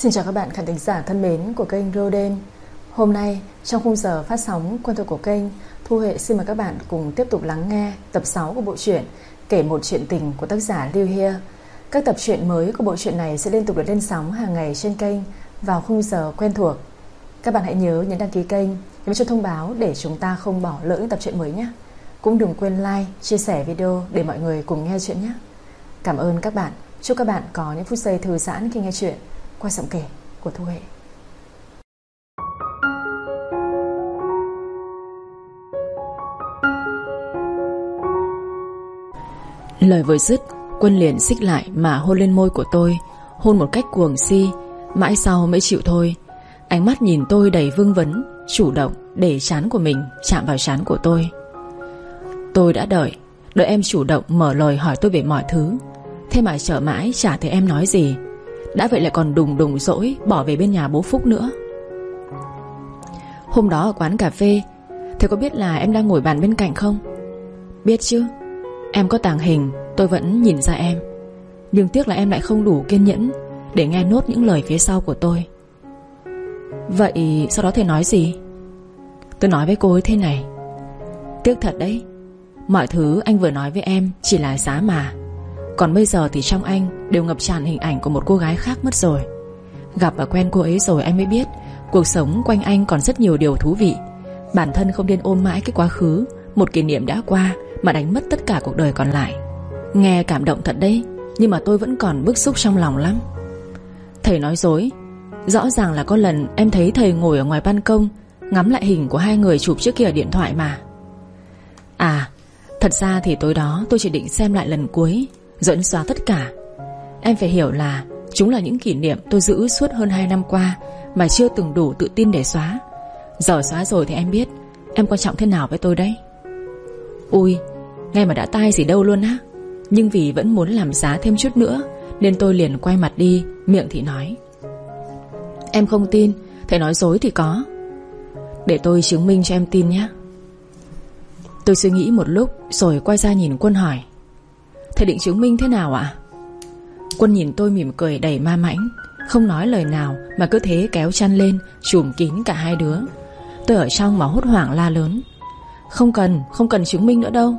Xin chào các bạn khán thính giả thân mến của kênh Roden. Hôm nay trong khung giờ phát sóng quen thuộc của kênh Thu Hệ xin mời các bạn cùng tiếp tục lắng nghe tập 6 của bộ truyện Kể một chuyện tình của tác giả Lưu Hia. Các tập truyện mới của bộ truyện này sẽ liên tục được lên sóng hàng ngày trên kênh vào khung giờ quen thuộc. Các bạn hãy nhớ nhấn đăng ký kênh nhấn cho thông báo để chúng ta không bỏ lỡ những tập truyện mới nhé. Cũng đừng quên like, chia sẻ video để mọi người cùng nghe chuyện nhé. Cảm ơn các bạn. Chúc các bạn có những phút giây thư giãn khi nghe chuyện qua giọng kể của Thu Hệ. Lời vừa dứt, Quân liền xích lại mà hôn lên môi của tôi, Hôn một cách cuồng si, Mãi sau mới chịu thôi. Ánh mắt nhìn tôi đầy vương vấn, Chủ động để chán của mình chạm vào chán của tôi. Tôi đã đợi Đợi em chủ động mở lời hỏi tôi về mọi thứ. Thế mà chờ mãi chả thấy em nói gì. Đã vậy lại còn đùng đùng dỗi Bỏ về bên nhà bố Phúc nữa. Hôm đó ở quán cà phê Thế có biết là em đang ngồi bàn bên cạnh không? Biết chứ. Em có tàng hình, tôi vẫn nhìn ra em. Nhưng tiếc là em lại không đủ kiên nhẫn Để nghe nốt những lời phía sau của tôi. Vậy sau đó thầy nói gì? Tôi nói với cô ấy thế này. Tiếc thật đấy, Mọi thứ anh vừa nói với em Chỉ là giá mà. Còn bây giờ thì trong anh Đều ngập tràn hình ảnh của một cô gái khác mất rồi. Gặp và quen cô ấy rồi anh mới biết, Cuộc sống quanh anh còn rất nhiều điều thú vị. Bản thân không nên ôm mãi cái quá khứ, Một kỷ niệm đã qua Mà đánh mất tất cả cuộc đời còn lại. Nghe cảm động thật đấy, Nhưng mà tôi vẫn còn bức xúc trong lòng lắm. Thầy nói dối, Rõ ràng là có lần em thấy thầy ngồi ở ngoài ban công, Ngắm lại hình của hai người chụp trước kia điện thoại mà. À Thật ra thì tối đó tôi chỉ định xem lại lần cuối. Dẫn xóa tất cả. Em phải hiểu là Chúng là những kỷ niệm tôi giữ suốt hơn 2 năm qua Mà chưa từng đủ tự tin để xóa. Giờ xóa rồi thì em biết Em quan trọng thế nào với tôi đấy. Ui Nghe mà đã tai gì đâu luôn á. Nhưng vì vẫn muốn làm giá thêm chút nữa, Nên tôi liền quay mặt đi, Miệng thì nói. Em không tin, Thầy nói dối thì có. Để tôi chứng minh cho em tin nhé. Tôi suy nghĩ một lúc Rồi quay ra nhìn Quân hỏi. Thầy định chứng minh thế nào ạ? Quân nhìn tôi mỉm cười đầy ma mãnh Không nói lời nào Mà cứ thế kéo chăn lên Chùm kín cả hai đứa. Tôi ở trong mà hốt hoảng la lớn. Không cần, không cần chứng minh nữa đâu.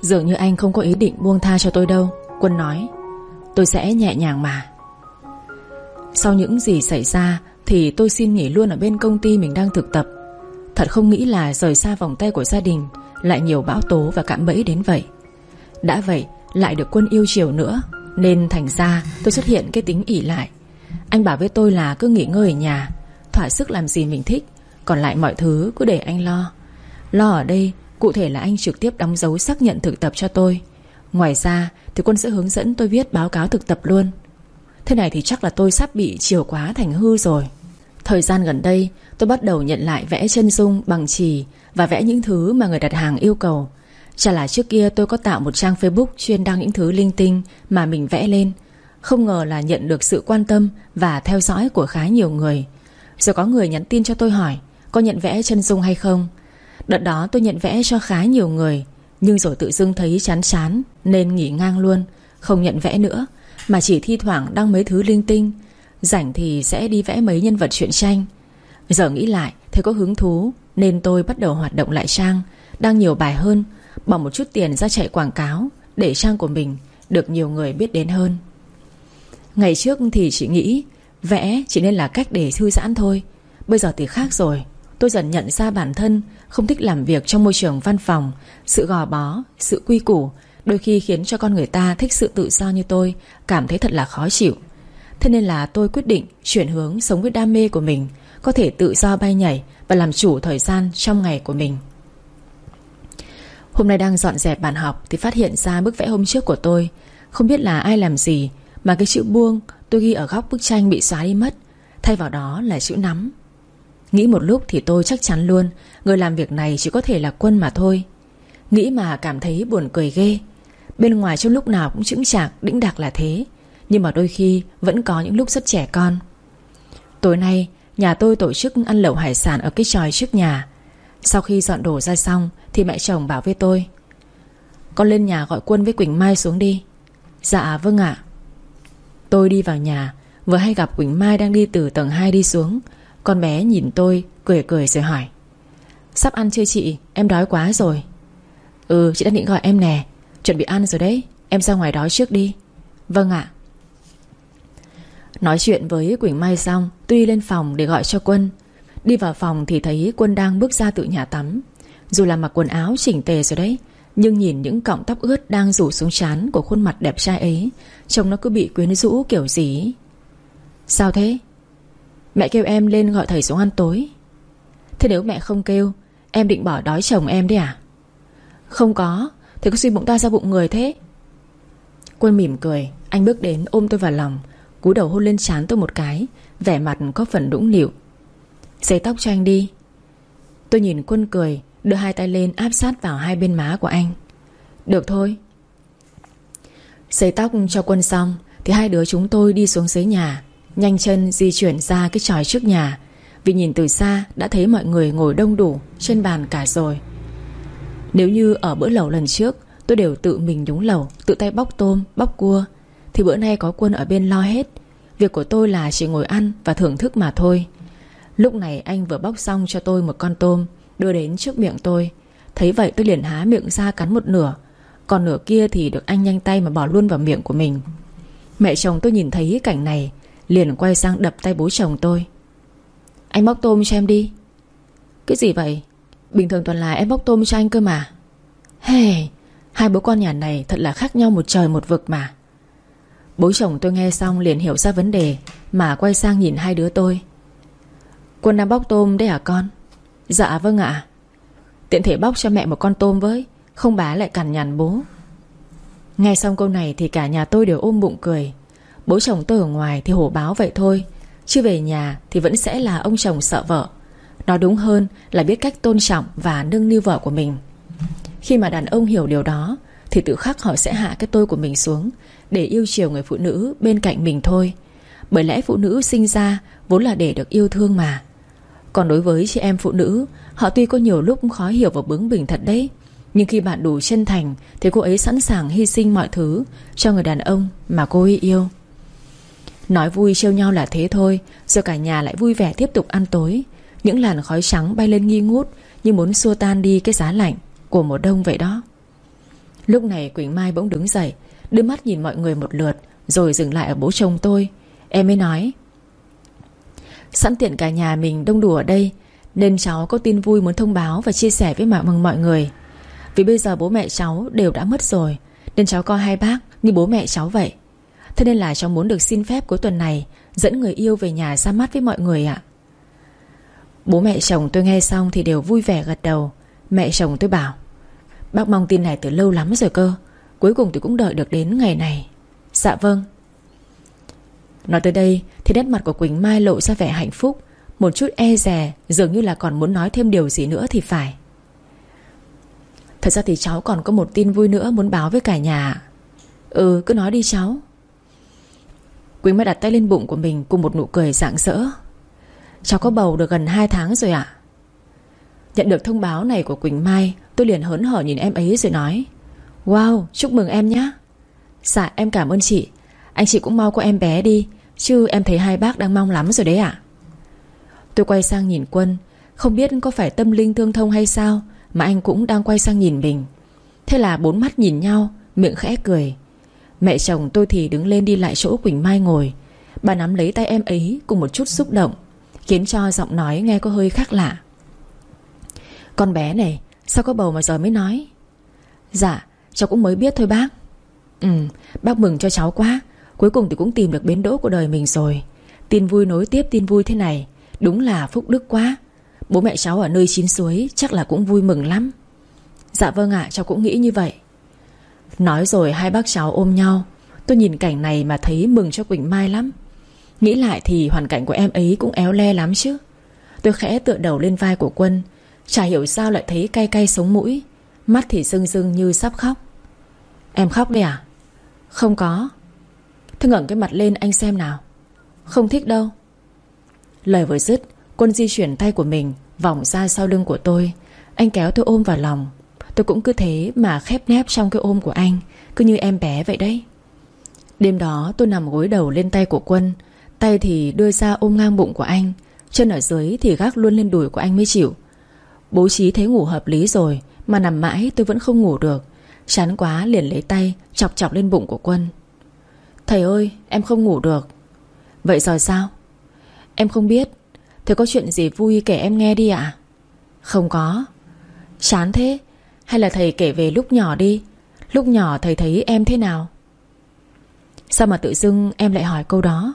Dường như anh không có ý định buông tha cho tôi đâu Quân nói. Tôi sẽ nhẹ nhàng mà. Sau những gì xảy ra Thì tôi xin nghỉ luôn ở bên công ty mình đang thực tập. Thật không nghĩ là rời xa vòng tay của gia đình Lại nhiều bão tố và cạm bẫy đến vậy. Đã vậy lại được quân yêu chiều nữa. Nên thành ra tôi xuất hiện cái tính ỉ lại. Anh bảo với tôi là cứ nghỉ ngơi ở nhà, Thỏa sức làm gì mình thích, Còn lại mọi thứ cứ để anh lo. Lo ở đây, Cụ thể là anh trực tiếp đóng dấu xác nhận thực tập cho tôi. Ngoài ra, thì quân sẽ hướng dẫn tôi viết báo cáo thực tập luôn. Thế này thì chắc là tôi sắp bị chiều quá thành hư rồi. Thời gian gần đây, tôi bắt đầu nhận lại vẽ chân dung, bằng chì Và vẽ những thứ mà người đặt hàng yêu cầu. Chả là trước kia tôi có tạo một trang Facebook chuyên đăng những thứ linh tinh mà mình vẽ lên? Không ngờ là nhận được sự quan tâm và theo dõi của khá nhiều người. Rồi có người nhắn tin cho tôi hỏi, Có nhận vẽ chân dung hay không? Đợt đó tôi nhận vẽ cho khá nhiều người, Nhưng rồi tự dưng thấy chán chán, Nên nghỉ ngang luôn, Không nhận vẽ nữa, Mà chỉ thi thoảng đăng mấy thứ linh tinh. Rảnh thì sẽ đi vẽ mấy nhân vật truyện tranh. Giờ nghĩ lại, Thấy có hứng thú, Nên tôi bắt đầu hoạt động lại trang, Đăng nhiều bài hơn Bỏ một chút tiền ra chạy quảng cáo Để trang của mình được nhiều người biết đến hơn. Ngày trước thì chị nghĩ Vẽ chỉ nên là cách để thư giãn thôi. Bây giờ thì khác rồi. Tôi dần nhận ra bản thân Không thích làm việc trong môi trường văn phòng Sự gò bó, sự quy củ Đôi khi khiến cho con người ta thích sự tự do như tôi Cảm thấy thật là khó chịu. Thế nên là tôi quyết định chuyển hướng sống với đam mê của mình Có thể tự do bay nhảy Và làm chủ thời gian trong ngày của mình. Hôm nay đang dọn dẹp bàn học Thì phát hiện ra bức vẽ hôm trước của tôi. Không biết là ai làm gì, Mà cái chữ buông tôi ghi ở góc bức tranh bị xóa đi mất. Thay vào đó là chữ nắm. Nghĩ một lúc thì tôi chắc chắn luôn, Người làm việc này chỉ có thể là quân mà thôi. Nghĩ mà cảm thấy buồn cười ghê. Bên ngoài trong lúc nào cũng chững chạc, Đĩnh đạc là thế. Nhưng mà đôi khi vẫn có những lúc rất trẻ con. Tối nay, Nhà tôi tổ chức ăn lẩu hải sản Ở cái tròi trước nhà. Sau khi dọn đồ ra xong Thì mẹ chồng bảo với tôi, Con lên nhà gọi quân với Quỳnh Mai xuống đi. Dạ vâng ạ. Tôi đi vào nhà, Vừa hay gặp Quỳnh Mai đang đi từ tầng 2 đi xuống. Con bé nhìn tôi, Cười cười rồi hỏi, Sắp ăn chưa chị? Em đói quá rồi. Ừ chị đang định gọi em nè. Chuẩn bị ăn rồi đấy. Em ra ngoài đó trước đi. Vâng ạ. Nói chuyện với Quỳnh Mai xong, Tôi đi lên phòng để gọi cho Quân. Đi vào phòng thì thấy Quân đang bước ra từ nhà tắm. Dù là mặc quần áo chỉnh tề rồi đấy, Nhưng nhìn những cọng tóc ướt đang rủ xuống trán Của khuôn mặt đẹp trai ấy, Trông nó cứ bị quyến rũ kiểu gì? Sao thế? Mẹ kêu em lên gọi thầy xuống ăn tối. Thế nếu mẹ không kêu, Em định bỏ đói chồng em đi à? Không có, Thế có suy bụng ta ra bụng người thế. Quân mỉm cười, Anh bước đến ôm tôi vào lòng Cú đầu hôn lên trán tôi một cái, Vẻ mặt có phần đũng nịu. Giấy tóc cho anh đi. Tôi nhìn quân cười Đưa hai tay lên áp sát vào hai bên má của anh. Được thôi. Giấy tóc cho quân xong Thì hai đứa chúng tôi đi xuống dưới nhà Nhanh chân di chuyển ra cái tròi trước nhà. Vì nhìn từ xa Đã thấy mọi người ngồi đông đủ Trên bàn cả rồi. Nếu như ở bữa lẩu lần trước Tôi đều tự mình nhúng lẩu Tự tay bóc tôm, bóc cua Thì bữa nay có quân ở bên lo hết. Việc của tôi là chỉ ngồi ăn và thưởng thức mà thôi. Lúc này anh vừa bóc xong cho tôi một con tôm, Đưa đến trước miệng tôi. Thấy vậy tôi liền há miệng ra cắn một nửa. Còn nửa kia thì được anh nhanh tay mà bỏ luôn vào miệng của mình. Mẹ chồng tôi nhìn thấy cảnh này, Liền quay sang đập tay bố chồng tôi. Anh bóc tôm cho em đi. Cái gì vậy? Bình thường toàn là em bóc tôm cho anh cơ mà. Hey Hai bố con nhà này thật là khác nhau một trời một vực mà. Bố chồng tôi nghe xong liền hiểu ra vấn đề, Mà quay sang nhìn hai đứa tôi cô đang bóc tôm đấy hả con? Dạ vâng ạ. Tiện thể bóc cho mẹ một con tôm với, Không bá lại cằn nhằn bố. Nghe xong câu này thì cả nhà tôi đều ôm bụng cười. Bố chồng tôi ở ngoài thì hổ báo vậy thôi, Chứ về nhà thì vẫn sẽ là ông chồng sợ vợ. Nói đúng hơn là biết cách tôn trọng và nâng niu vợ của mình. Khi mà đàn ông hiểu điều đó, Thì tự khắc họ sẽ hạ cái tôi của mình xuống, Để yêu chiều người phụ nữ bên cạnh mình thôi. Bởi lẽ phụ nữ sinh ra Vốn là để được yêu thương mà. Còn đối với chị em phụ nữ, Họ tuy có nhiều lúc khó hiểu và bướng bỉnh thật đấy, Nhưng khi bạn đủ chân thành Thì cô ấy sẵn sàng hy sinh mọi thứ Cho người đàn ông mà cô ấy yêu. Nói vui trêu nhau là thế thôi, Rồi cả nhà lại vui vẻ tiếp tục ăn tối. Những làn khói trắng bay lên nghi ngút Như muốn xua tan đi cái giá lạnh Của mùa đông vậy đó. Lúc này Quỳnh Mai bỗng đứng dậy, Đưa mắt nhìn mọi người một lượt, Rồi dừng lại ở bố chồng tôi. Em mới nói Sẵn tiện cả nhà mình đông đủ ở đây, Nên cháu có tin vui muốn thông báo Và chia sẻ với mọi mừng mọi người. Vì bây giờ bố mẹ cháu đều đã mất rồi, Nên cháu coi hai bác như bố mẹ cháu vậy. Thế nên là cháu muốn được xin phép cuối tuần này Dẫn người yêu về nhà ra mắt với mọi người ạ. Bố mẹ chồng tôi nghe xong Thì đều vui vẻ gật đầu. Mẹ chồng tôi bảo, Bác mong tin này từ lâu lắm rồi cơ, Cuối cùng tôi cũng đợi được đến ngày này. Dạ vâng. Nói tới đây thì nét mặt của Quỳnh Mai lộ ra vẻ hạnh phúc, Một chút e rè Dường như là còn muốn nói thêm điều gì nữa thì phải. Thật ra thì cháu còn có một tin vui nữa Muốn báo với cả nhà Ừ cứ nói đi cháu. Quỳnh Mai đặt tay lên bụng của mình Cùng một nụ cười rạng rỡ. Cháu có bầu được gần 2 tháng rồi ạ. Nhận được thông báo này của Quỳnh Mai, Tôi liền hớn hở nhìn em ấy rồi nói, Wow, chúc mừng em nhé Dạ em cảm ơn chị. Anh chị cũng mau có em bé đi. Chứ em thấy hai bác đang mong lắm rồi đấy ạ. Tôi quay sang nhìn Quân, Không biết có phải tâm linh thương thông hay sao Mà anh cũng đang quay sang nhìn mình. Thế là bốn mắt nhìn nhau, Miệng khẽ cười. Mẹ chồng tôi thì đứng lên đi lại chỗ Quỳnh Mai ngồi. Bà nắm lấy tay em ấy Cùng một chút xúc động, Khiến cho giọng nói nghe có hơi khác lạ. Con bé này, Sao có bầu mà giờ mới nói? Dạ cháu cũng mới biết thôi bác. Ừ bác mừng cho cháu quá. Cuối cùng thì cũng tìm được bến đỗ của đời mình rồi. Tin vui nối tiếp tin vui thế này, Đúng là phúc đức quá. Bố mẹ cháu ở nơi chín suối Chắc là cũng vui mừng lắm. Dạ vâng ạ, cháu cũng nghĩ như vậy. Nói rồi hai bác cháu ôm nhau. Tôi nhìn cảnh này mà thấy mừng cho Quỳnh Mai lắm. Nghĩ lại thì hoàn cảnh của em ấy cũng éo le lắm chứ. Tôi khẽ tựa đầu lên vai của Quân, Chả hiểu sao lại thấy cay cay sống mũi. Mắt thì rưng rưng như sắp khóc. Em khóc đi à? Không có. Thế ngẩng cái mặt lên anh xem nào. Không thích đâu. Lời vừa dứt, Quân di chuyển tay của mình Vòng ra sau lưng của tôi. Anh kéo tôi ôm vào lòng. Tôi cũng cứ thế mà khép nép trong cái ôm của anh, Cứ như em bé vậy đấy. Đêm đó, tôi nằm gối đầu lên tay của Quân. Tay thì đưa ra ôm ngang bụng của anh. Chân ở dưới thì gác luôn lên đùi của anh mới chịu. Bố trí thấy ngủ hợp lý rồi, Mà nằm mãi tôi vẫn không ngủ được. Chán quá liền lấy tay, Chọc chọc lên bụng của Quân. Thầy ơi, em không ngủ được. Vậy rồi sao? Em không biết. Thầy có chuyện gì vui kể em nghe đi ạ. Không có. Chán thế. Hay là thầy kể về lúc nhỏ đi. Lúc nhỏ thầy thấy em thế nào? Sao mà tự dưng em lại hỏi câu đó?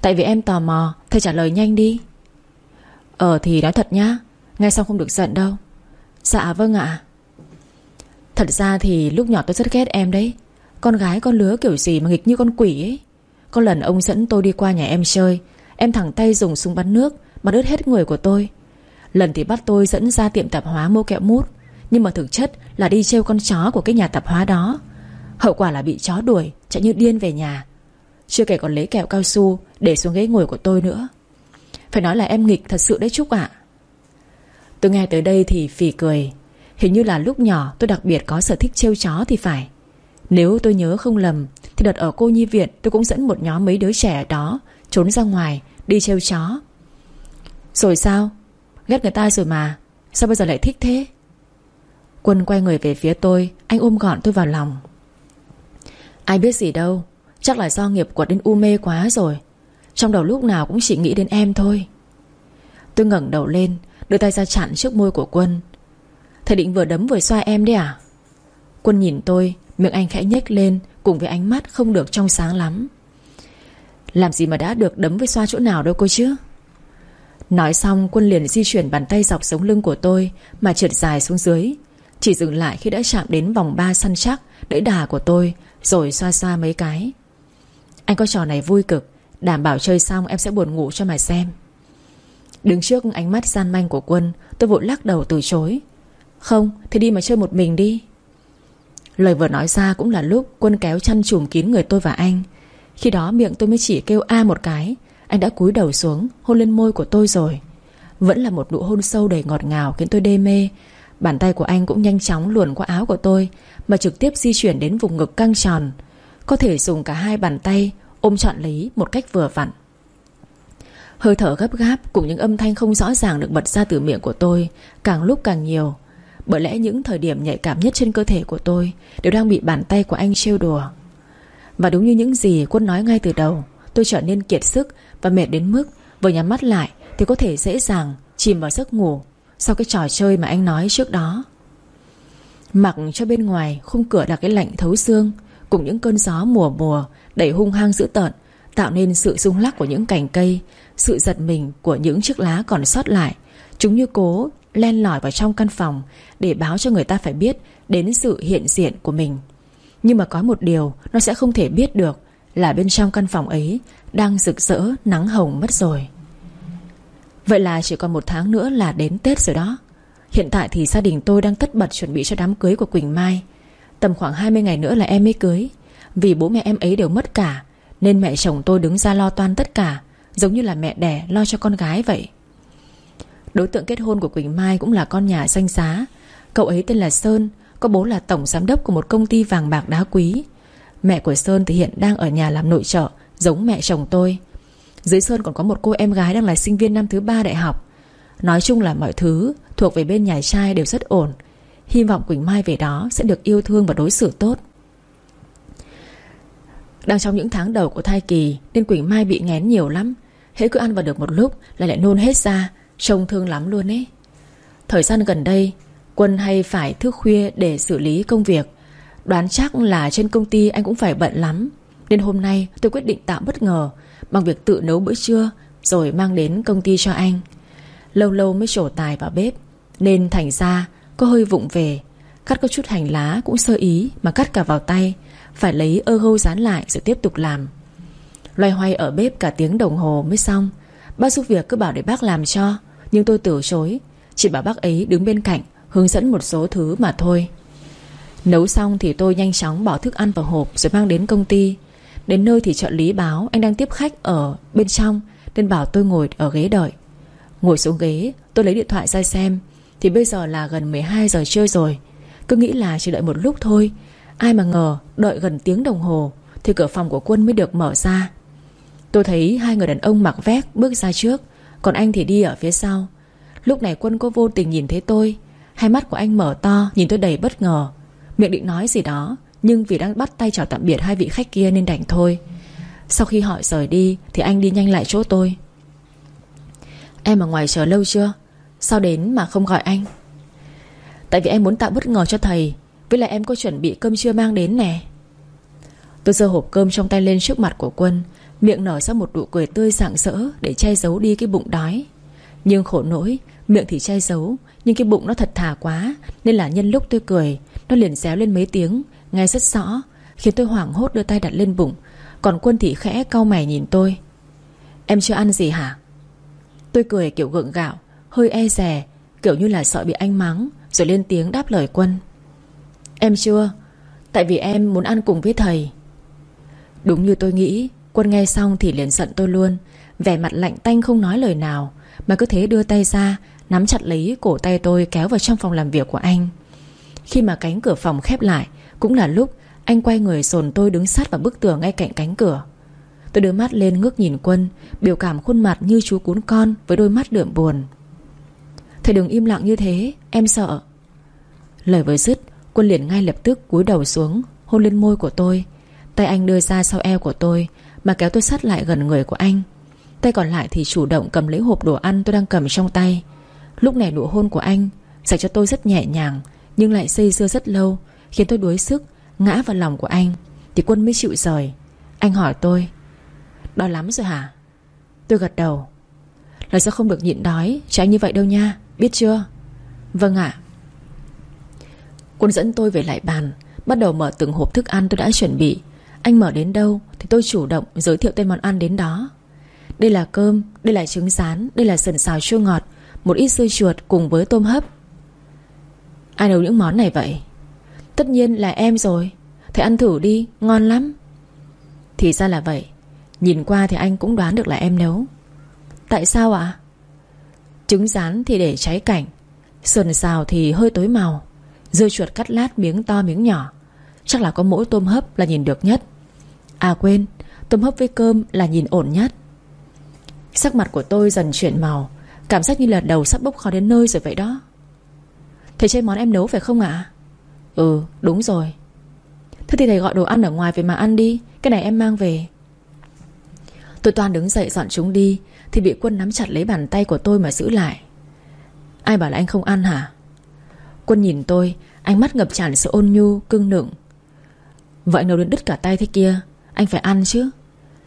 Tại vì em tò mò, Thầy trả lời nhanh đi. Ờ thì nói thật nhá, Nghe xong không được giận đâu. Dạ vâng ạ. Thật ra thì lúc nhỏ tôi rất ghét em đấy. Con gái con lứa kiểu gì mà nghịch như con quỷ ấy? Có lần ông dẫn tôi đi qua nhà em chơi, Em thẳng tay dùng súng bắn nước, Bắn ướt hết người của tôi. Lần thì bắt tôi dẫn ra tiệm tạp hóa mua kẹo mút, Nhưng mà thực chất là đi trêu con chó của cái nhà tạp hóa đó. Hậu quả là bị chó đuổi, Chạy như điên về nhà. Chưa kể còn lấy kẹo cao su Để xuống ghế ngồi của tôi nữa. Phải nói là em nghịch thật sự đấy Trúc ạ. Tôi nghe tới đây thì phì cười. Hình như là lúc nhỏ tôi đặc biệt có sở thích trêu chó thì phải. Nếu tôi nhớ không lầm, Thì đợt ở cô nhi viện tôi cũng dẫn một nhóm mấy đứa trẻ ở đó Trốn ra ngoài, Đi trêu chó. Rồi sao? Ghét người ta rồi mà. Sao bây giờ lại thích thế? Quân quay người về phía tôi, Anh ôm gọn tôi vào lòng. Ai biết gì đâu, Chắc là do nghiệp quật đến u mê quá rồi. Trong đầu lúc nào cũng chỉ nghĩ đến em thôi. Tôi ngẩng đầu lên, Đưa tay ra chặn trước môi của Quân. Thầy định vừa đấm vừa xoa em đấy à? Quân nhìn tôi Miệng anh khẽ nhếch lên, Cùng với ánh mắt không được trong sáng lắm. Làm gì mà đã được đấm với xoa chỗ nào đâu cô chứ? Nói xong, Quân liền di chuyển bàn tay dọc sống lưng của tôi, Mà trượt dài xuống dưới. Chỉ dừng lại khi đã chạm đến vòng ba săn chắc, đẫy đà của tôi, Rồi xoa xoa mấy cái. Anh có trò này vui cực, Đảm bảo chơi xong em sẽ buồn ngủ cho mà xem. Đứng trước ánh mắt gian manh của Quân, Tôi vội lắc đầu từ chối. Không, thì đi mà chơi một mình đi. Lời vừa nói ra cũng là lúc Quân kéo chăn trùm kín người tôi và anh. Khi đó miệng tôi mới chỉ kêu a một cái. Anh đã cúi đầu xuống, Hôn lên môi của tôi rồi. Vẫn là một nụ hôn sâu đầy ngọt ngào khiến tôi đê mê. Bàn tay của anh cũng nhanh chóng luồn qua áo của tôi, Mà trực tiếp di chuyển đến vùng ngực căng tròn. Có thể dùng cả hai bàn tay Ôm trọn lấy một cách vừa vặn. Hơi thở gấp gáp Cùng những âm thanh không rõ ràng được bật ra từ miệng của tôi, Càng lúc càng nhiều. Bởi lẽ những thời điểm nhạy cảm nhất trên cơ thể của tôi Đều đang bị bàn tay của anh trêu đùa. Và đúng như những gì Quân nói ngay từ đầu, Tôi trở nên kiệt sức Và mệt đến mức Vừa nhắm mắt lại Thì có thể dễ dàng chìm vào giấc ngủ Sau cái trò chơi mà anh nói trước đó. Mặc cho bên ngoài Khung cửa là cái lạnh thấu xương, Cùng những cơn gió mùa mùa Đẩy hung hăng dữ tợn, Tạo nên sự rung lắc của những cành cây, Sự giật mình của những chiếc lá còn sót lại, Chúng như cố len lỏi vào trong căn phòng Để báo cho người ta phải biết Đến sự hiện diện của mình. Nhưng mà có một điều Nó sẽ không thể biết được Là bên trong căn phòng ấy Đang rực rỡ, nắng hồng mất rồi. Vậy là chỉ còn một tháng nữa là đến Tết rồi đó. Hiện tại thì gia đình tôi đang tất bật chuẩn bị cho đám cưới của Quỳnh Mai. Tầm khoảng 20 ngày nữa là em mới cưới. Vì bố mẹ em ấy đều mất cả, Nên mẹ chồng tôi đứng ra lo toan tất cả, Giống như là mẹ đẻ lo cho con gái vậy. Đối tượng kết hôn của Quỳnh Mai Cũng là con nhà danh giá Cậu ấy tên là Sơn, Có bố là tổng giám đốc của một công ty vàng bạc đá quý. Mẹ của Sơn thì hiện đang ở nhà làm nội trợ, Giống mẹ chồng tôi. Dưới Sơn còn có một cô em gái đang là sinh viên năm thứ ba đại học. Nói chung là mọi thứ Thuộc về bên nhà trai đều rất ổn. Hy vọng Quỳnh Mai về đó sẽ được yêu thương và đối xử tốt. Đang trong những tháng đầu của thai kỳ, Nên Quỳnh Mai bị ngén nhiều lắm. Hễ cứ ăn vào được một lúc là lại nôn hết ra Trông thương lắm luôn ấy. Thời gian gần đây, Quân hay phải thức khuya để xử lý công việc. Đoán chắc là trên công ty anh cũng phải bận lắm. Nên hôm nay tôi quyết định tạo bất ngờ, Bằng việc tự nấu bữa trưa, Rồi mang đến công ty cho anh. Lâu lâu mới trổ tài vào bếp, Nên thành ra có hơi vụng về. Cắt có chút hành lá cũng sơ ý Mà cắt cả vào tay, Phải lấy ơ gâu dán lại rồi tiếp tục làm. Loay hoay ở bếp cả tiếng đồng hồ mới xong, Bác giúp việc cứ bảo để bác làm cho. Nhưng tôi từ chối. Chỉ bảo bác ấy đứng bên cạnh, Hướng dẫn một số thứ mà thôi. Nấu xong thì tôi nhanh chóng bỏ thức ăn vào hộp Rồi mang đến công ty. Đến nơi thì trợ lý báo anh đang tiếp khách ở bên trong, Nên bảo tôi ngồi ở ghế đợi. Ngồi xuống ghế, tôi lấy điện thoại ra xem, Thì bây giờ là gần 12 giờ trưa rồi. Cứ nghĩ là chỉ đợi một lúc thôi. Ai mà ngờ, đợi gần tiếng đồng hồ, Thì cửa phòng của quân mới được mở ra. Tôi thấy hai người đàn ông mặc vest bước ra trước. Còn anh thì đi ở phía sau. Lúc này Quân có vô tình nhìn thấy tôi. Hai mắt của anh mở to, Nhìn tôi đầy bất ngờ. Miệng định nói gì đó, Nhưng vì đang bắt tay chào tạm biệt hai vị khách kia nên đành thôi. Sau khi họ rời đi, Thì anh đi nhanh lại chỗ tôi. Em ở ngoài chờ lâu chưa? Sao đến mà không gọi anh? Tại vì em muốn tạo bất ngờ cho thầy, Với lại em có chuẩn bị cơm trưa mang đến nè. Tôi giơ hộp cơm trong tay lên trước mặt của Quân Miệng nở ra một nụ cười tươi rạng rỡ Để che giấu đi cái bụng đói. Nhưng khổ nỗi, Miệng thì che giấu, Nhưng cái bụng nó thật thà quá, Nên là nhân lúc tôi cười, Nó liền réo lên mấy tiếng, Nghe rất rõ, Khiến tôi hoảng hốt đưa tay đặt lên bụng. Còn Quân thì khẽ cau mày nhìn tôi. Em chưa ăn gì hả? Tôi cười kiểu gượng gạo, Hơi e rè Kiểu như là sợ bị anh mắng, Rồi lên tiếng đáp lời Quân. Em chưa, Tại vì em muốn ăn cùng với thầy. Đúng như tôi nghĩ Quân nghe xong thì liền giận tôi luôn. Vẻ mặt lạnh tanh không nói lời nào, Mà cứ thế đưa tay ra, Nắm chặt lấy cổ tay tôi kéo vào trong phòng làm việc của anh. Khi mà cánh cửa phòng khép lại, Cũng là lúc anh quay người dồn tôi đứng sát vào bức tường ngay cạnh cánh cửa. Tôi đưa mắt lên ngước nhìn Quân, Biểu cảm khuôn mặt như chú cún con Với đôi mắt đượm buồn. Thầy đừng im lặng như thế, Em sợ. Lời vừa dứt, Quân liền ngay lập tức cúi đầu xuống, Hôn lên môi của tôi. Tay anh đưa ra sau eo của tôi mà kéo tôi sát lại gần người của anh. Tay còn lại thì chủ động cầm lấy hộp đồ ăn tôi đang cầm trong tay. Lúc này nụ hôn của anh Dành cho tôi rất nhẹ nhàng, Nhưng lại xây dưa rất lâu, Khiến tôi đuối sức, Ngã vào lòng của anh. Thì quân mới chịu rời. Anh hỏi tôi, Đói lắm rồi hả? Tôi gật đầu. Là sao không được nhịn đói Cho anh như vậy đâu nha, Biết chưa? Vâng ạ. Quân dẫn tôi về lại bàn, Bắt đầu mở từng hộp thức ăn tôi đã chuẩn bị. Anh mở đến đâu Thì tôi chủ động giới thiệu tên món ăn đến đó. Đây là cơm, Đây là trứng rán, Đây là sườn xào chua ngọt, Một ít dưa chuột cùng với tôm hấp. Ai nấu những món này vậy? Tất nhiên là em rồi. Thầy ăn thử đi, Ngon lắm. Thì ra là vậy. Nhìn qua thì anh cũng đoán được là em nấu. Tại sao ạ? Trứng rán thì để cháy cảnh, Sườn xào thì hơi tối màu, Dưa chuột cắt lát miếng to miếng nhỏ. Chắc là có mỗi tôm hấp là nhìn được nhất. À quên Tôm hấp với cơm là nhìn ổn nhất. Sắc mặt của tôi dần chuyển màu Cảm giác như là đầu sắp bốc khó đến nơi rồi vậy đó. Thầy chơi món em nấu phải không ạ? Ừ đúng rồi. Thế thì thầy gọi đồ ăn ở ngoài về mà ăn đi Cái này em mang về. Tôi toàn đứng dậy dọn chúng đi Thì bị quân nắm chặt lấy bàn tay của tôi mà giữ lại. Ai bảo là anh không ăn hả? Quân nhìn tôi Ánh mắt ngập tràn sự ôn nhu, cưng nựng. Vậy nấu đến đứt cả tay thế kia anh phải ăn chứ.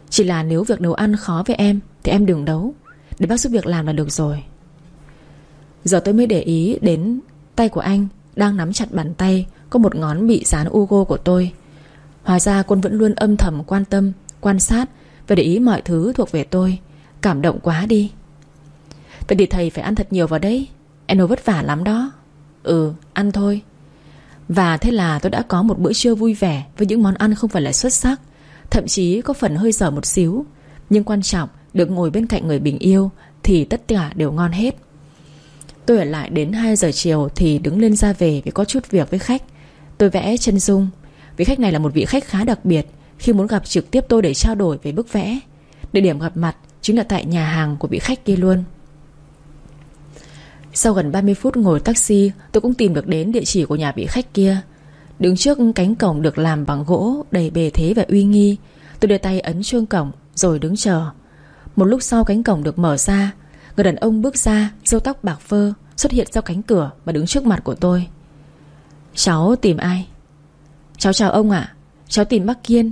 Chỉ là nếu việc nấu ăn khó với em, Thì em đừng đấu Để bác giúp việc làm là được rồi. Giờ tôi mới để ý đến tay của anh Đang nắm chặt bàn tay Có một ngón bị dán Ugo của tôi. Hóa ra quân vẫn luôn âm thầm quan tâm, Quan sát Và để ý mọi thứ thuộc về tôi. Cảm động quá đi. Vậy thì thầy phải ăn thật nhiều vào đấy Em nấu vất vả lắm đó. Ừ ăn thôi. Và thế là tôi đã có một bữa trưa vui vẻ Với những món ăn không phải là xuất sắc. Thậm chí có phần hơi dở một xíu. Nhưng quan trọng, được ngồi bên cạnh người bình yêu Thì tất cả đều ngon hết. Tôi ở lại đến 2 giờ chiều Thì đứng lên ra về vì có chút việc với khách. Tôi vẽ chân dung Vị khách này là một vị khách khá đặc biệt. Khi muốn gặp trực tiếp tôi để trao đổi về bức vẽ, Địa điểm gặp mặt Chính là tại nhà hàng của vị khách kia luôn. Sau gần 30 phút ngồi taxi, Tôi cũng tìm được đến địa chỉ của nhà vị khách kia. Đứng trước cánh cổng được làm bằng gỗ Đầy bề thế và uy nghi, Tôi đưa tay ấn chuông cổng Rồi đứng chờ. Một lúc sau cánh cổng được mở ra, Người đàn ông bước ra, Râu tóc bạc phơ, Xuất hiện sau cánh cửa Và đứng trước mặt của tôi. Cháu tìm ai? Cháu chào ông ạ, Cháu tìm bác Kiên.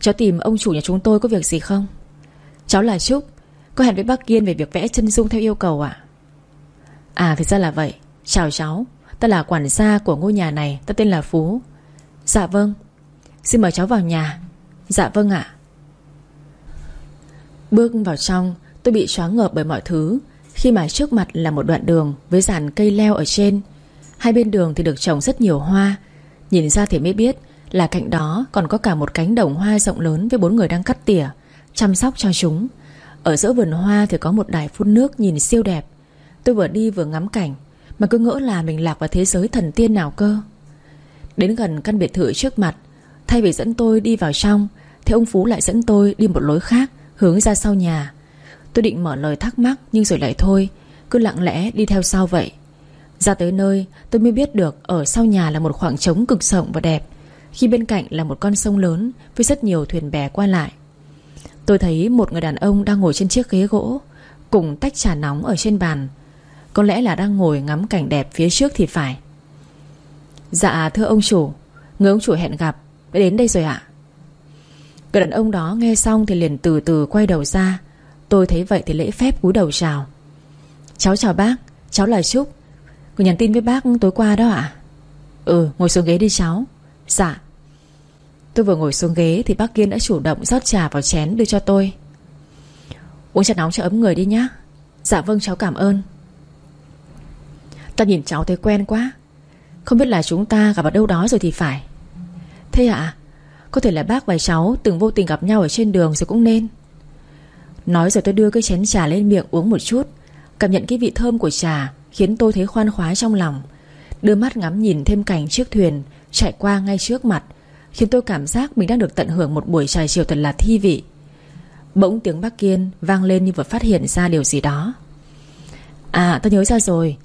Cháu tìm ông chủ nhà chúng tôi có việc gì không? Cháu là Trúc, Có hẹn với bác Kiên về việc vẽ chân dung theo yêu cầu ạ. À thì ra là vậy. Chào cháu. Ta là quản gia của ngôi nhà này Ta tên là Phú. Dạ vâng. Xin mời cháu vào nhà. Dạ vâng ạ. Bước vào trong, Tôi bị choáng ngợp bởi mọi thứ. Khi mà trước mặt là một đoạn đường Với dàn cây leo ở trên, Hai bên đường thì được trồng rất nhiều hoa. Nhìn ra thì mới biết Là cạnh đó còn có cả một cánh đồng hoa rộng lớn Với bốn người đang cắt tỉa, Chăm sóc cho chúng. Ở giữa vườn hoa thì có một đài phun nước nhìn siêu đẹp. Tôi vừa đi vừa ngắm cảnh. Mà cứ ngỡ là mình lạc vào thế giới thần tiên nào cơ. Đến gần căn biệt thự trước mặt, Thay vì dẫn tôi đi vào trong, Thì ông Phú lại dẫn tôi đi một lối khác, Hướng ra sau nhà. Tôi định mở lời thắc mắc, Nhưng rồi lại thôi, Cứ lặng lẽ đi theo sau vậy. Ra tới nơi, tôi mới biết được Ở sau nhà là một khoảng trống cực rộng và đẹp, Khi bên cạnh là một con sông lớn Với rất nhiều thuyền bè qua lại. Tôi thấy một người đàn ông đang ngồi trên chiếc ghế gỗ, Cùng tách trà nóng ở trên bàn. Có lẽ là đang ngồi ngắm cảnh đẹp phía trước thì phải. Dạ thưa ông chủ. Người ông chủ hẹn gặp. Đã đến đây rồi ạ. Người đàn ông đó nghe xong thì liền từ từ quay đầu ra. Tôi thấy vậy thì lễ phép cúi đầu chào. Cháu chào bác. Cháu là Trúc. Người nhắn tin với bác tối qua đó ạ. Ừ ngồi xuống ghế đi cháu. Dạ. Tôi vừa ngồi xuống ghế thì bác Kiên đã chủ động rót trà vào chén đưa cho tôi. Uống trà nóng cho ấm người đi nhá. Dạ vâng cháu cảm ơn. Ta nhìn cháu thấy quen quá. Không biết là chúng ta gặp ở đâu đó rồi thì phải. Thế ạ, Có thể là bác và cháu từng vô tình gặp nhau ở trên đường rồi cũng nên. Nói rồi tôi đưa cái chén trà lên miệng uống một chút. Cảm nhận cái vị thơm của trà Khiến tôi thấy khoan khoái trong lòng. Đưa mắt ngắm nhìn thêm cảnh chiếc thuyền Chạy qua ngay trước mặt, Khiến tôi cảm giác mình đang được tận hưởng một buổi trà chiều thật là thi vị. Bỗng tiếng bác Kiên vang lên như vừa phát hiện ra điều gì đó. À tôi nhớ ra rồi.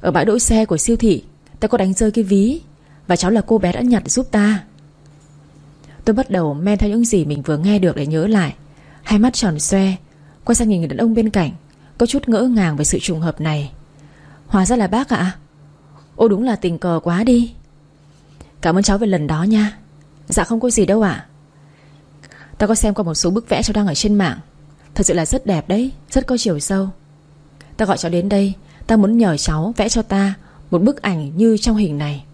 Ở bãi đỗ xe của siêu thị. Ta có đánh rơi cái ví, Và cháu là cô bé đã nhặt giúp ta. Tôi bắt đầu men theo những gì mình vừa nghe được để nhớ lại. Hai mắt tròn xoe, Quay sang nhìn người đàn ông bên cạnh, Có chút ngỡ ngàng về sự trùng hợp này. Hóa ra là bác ạ. Ô, đúng là tình cờ quá đi. Cảm ơn cháu về lần đó nha. Dạ không có gì đâu ạ. Ta có xem qua một số bức vẽ cháu đang ở trên mạng. Thật sự là rất đẹp đấy, Rất có chiều sâu. Ta gọi cháu đến đây Ta muốn nhờ cháu vẽ cho ta Một bức ảnh như trong hình này.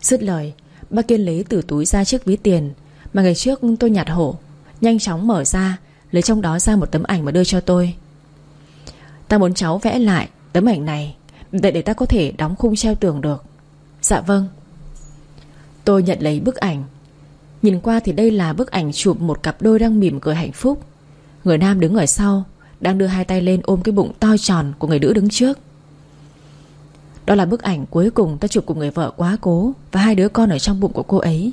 Dứt lời ba Kiên lấy từ túi ra chiếc ví tiền Mà ngày trước tôi nhặt hổ Nhanh chóng mở ra, Lấy trong đó ra một tấm ảnh mà đưa cho tôi. Ta muốn cháu vẽ lại tấm ảnh này Để để ta có thể đóng khung treo tường được. Dạ vâng. Tôi nhận lấy bức ảnh. Nhìn qua thì đây là bức ảnh chụp một cặp đôi đang mỉm cười hạnh phúc. Người nam đứng ở sau đang đưa hai tay lên ôm cái bụng to tròn của người nữ đứng trước. Đó là bức ảnh cuối cùng ta chụp cùng người vợ quá cố Và hai đứa con ở trong bụng của cô ấy.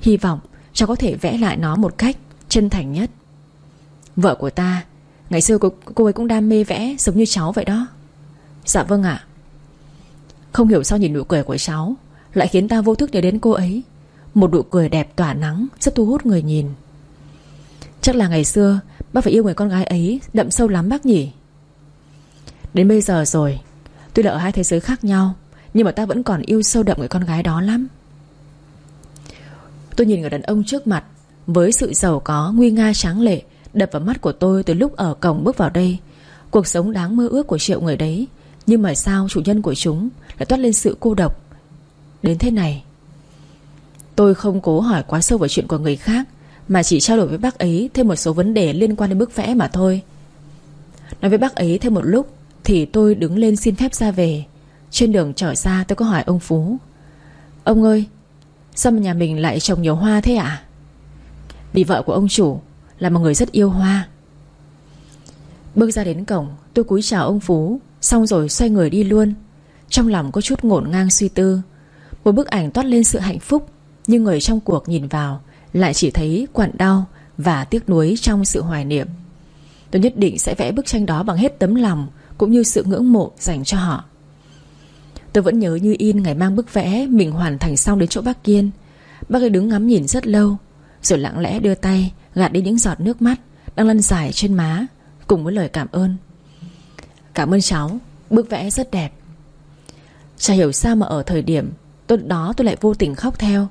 Hy vọng cháu có thể vẽ lại nó một cách chân thành nhất. Vợ của ta Ngày xưa cô, cô ấy cũng đam mê vẽ Giống như cháu vậy đó. Dạ vâng ạ. Không hiểu sao nhìn nụ cười của cháu Lại khiến ta vô thức nhớ đến cô ấy. Một nụ cười đẹp tỏa nắng Rất thu hút người nhìn. Chắc là ngày xưa Bác phải yêu người con gái ấy Đậm sâu lắm bác nhỉ? Đến bây giờ rồi, Tuy là ở hai thế giới khác nhau, Nhưng mà ta vẫn còn yêu sâu đậm người con gái đó lắm. Tôi nhìn người đàn ông trước mặt Với sự giàu có, nguy nga tráng lệ, Đập vào mắt của tôi từ lúc ở cổng bước vào đây. Cuộc sống đáng mơ ước của triệu người đấy, Nhưng mà sao chủ nhân của chúng Lại toát lên sự cô độc? Đến thế này, Tôi không cố hỏi quá sâu vào chuyện của người khác mà chỉ trao đổi với bác ấy Thêm một số vấn đề liên quan đến bức vẽ mà thôi. Nói với bác ấy thêm một lúc, Thì tôi đứng lên xin phép ra về. Trên đường trở ra tôi có hỏi ông Phú. Ông ơi, Sao mà nhà mình lại trồng nhiều hoa thế ạ? À? Vì vợ của ông chủ Là một người rất yêu hoa. Bước ra đến cổng, Tôi cúi chào ông Phú, Xong rồi xoay người đi luôn. Trong lòng có chút ngổn ngang suy tư. Một bức ảnh toát lên sự hạnh phúc, Nhưng người trong cuộc nhìn vào lại chỉ thấy quặn đau Và tiếc nuối trong sự hoài niệm. Tôi nhất định sẽ vẽ bức tranh đó bằng hết tấm lòng Cũng như sự ngưỡng mộ dành cho họ. Tôi vẫn nhớ như in ngày mang bức vẽ Mình hoàn thành xong đến chỗ bác Kiên. Bác ấy đứng ngắm nhìn rất lâu, Rồi lặng lẽ đưa tay Gạt đi những giọt nước mắt Đang lăn dài trên má Cùng với lời cảm ơn. Cảm ơn cháu, Bức vẽ rất đẹp. Chả hiểu sao mà ở thời điểm tôi đó tôi lại vô tình khóc theo.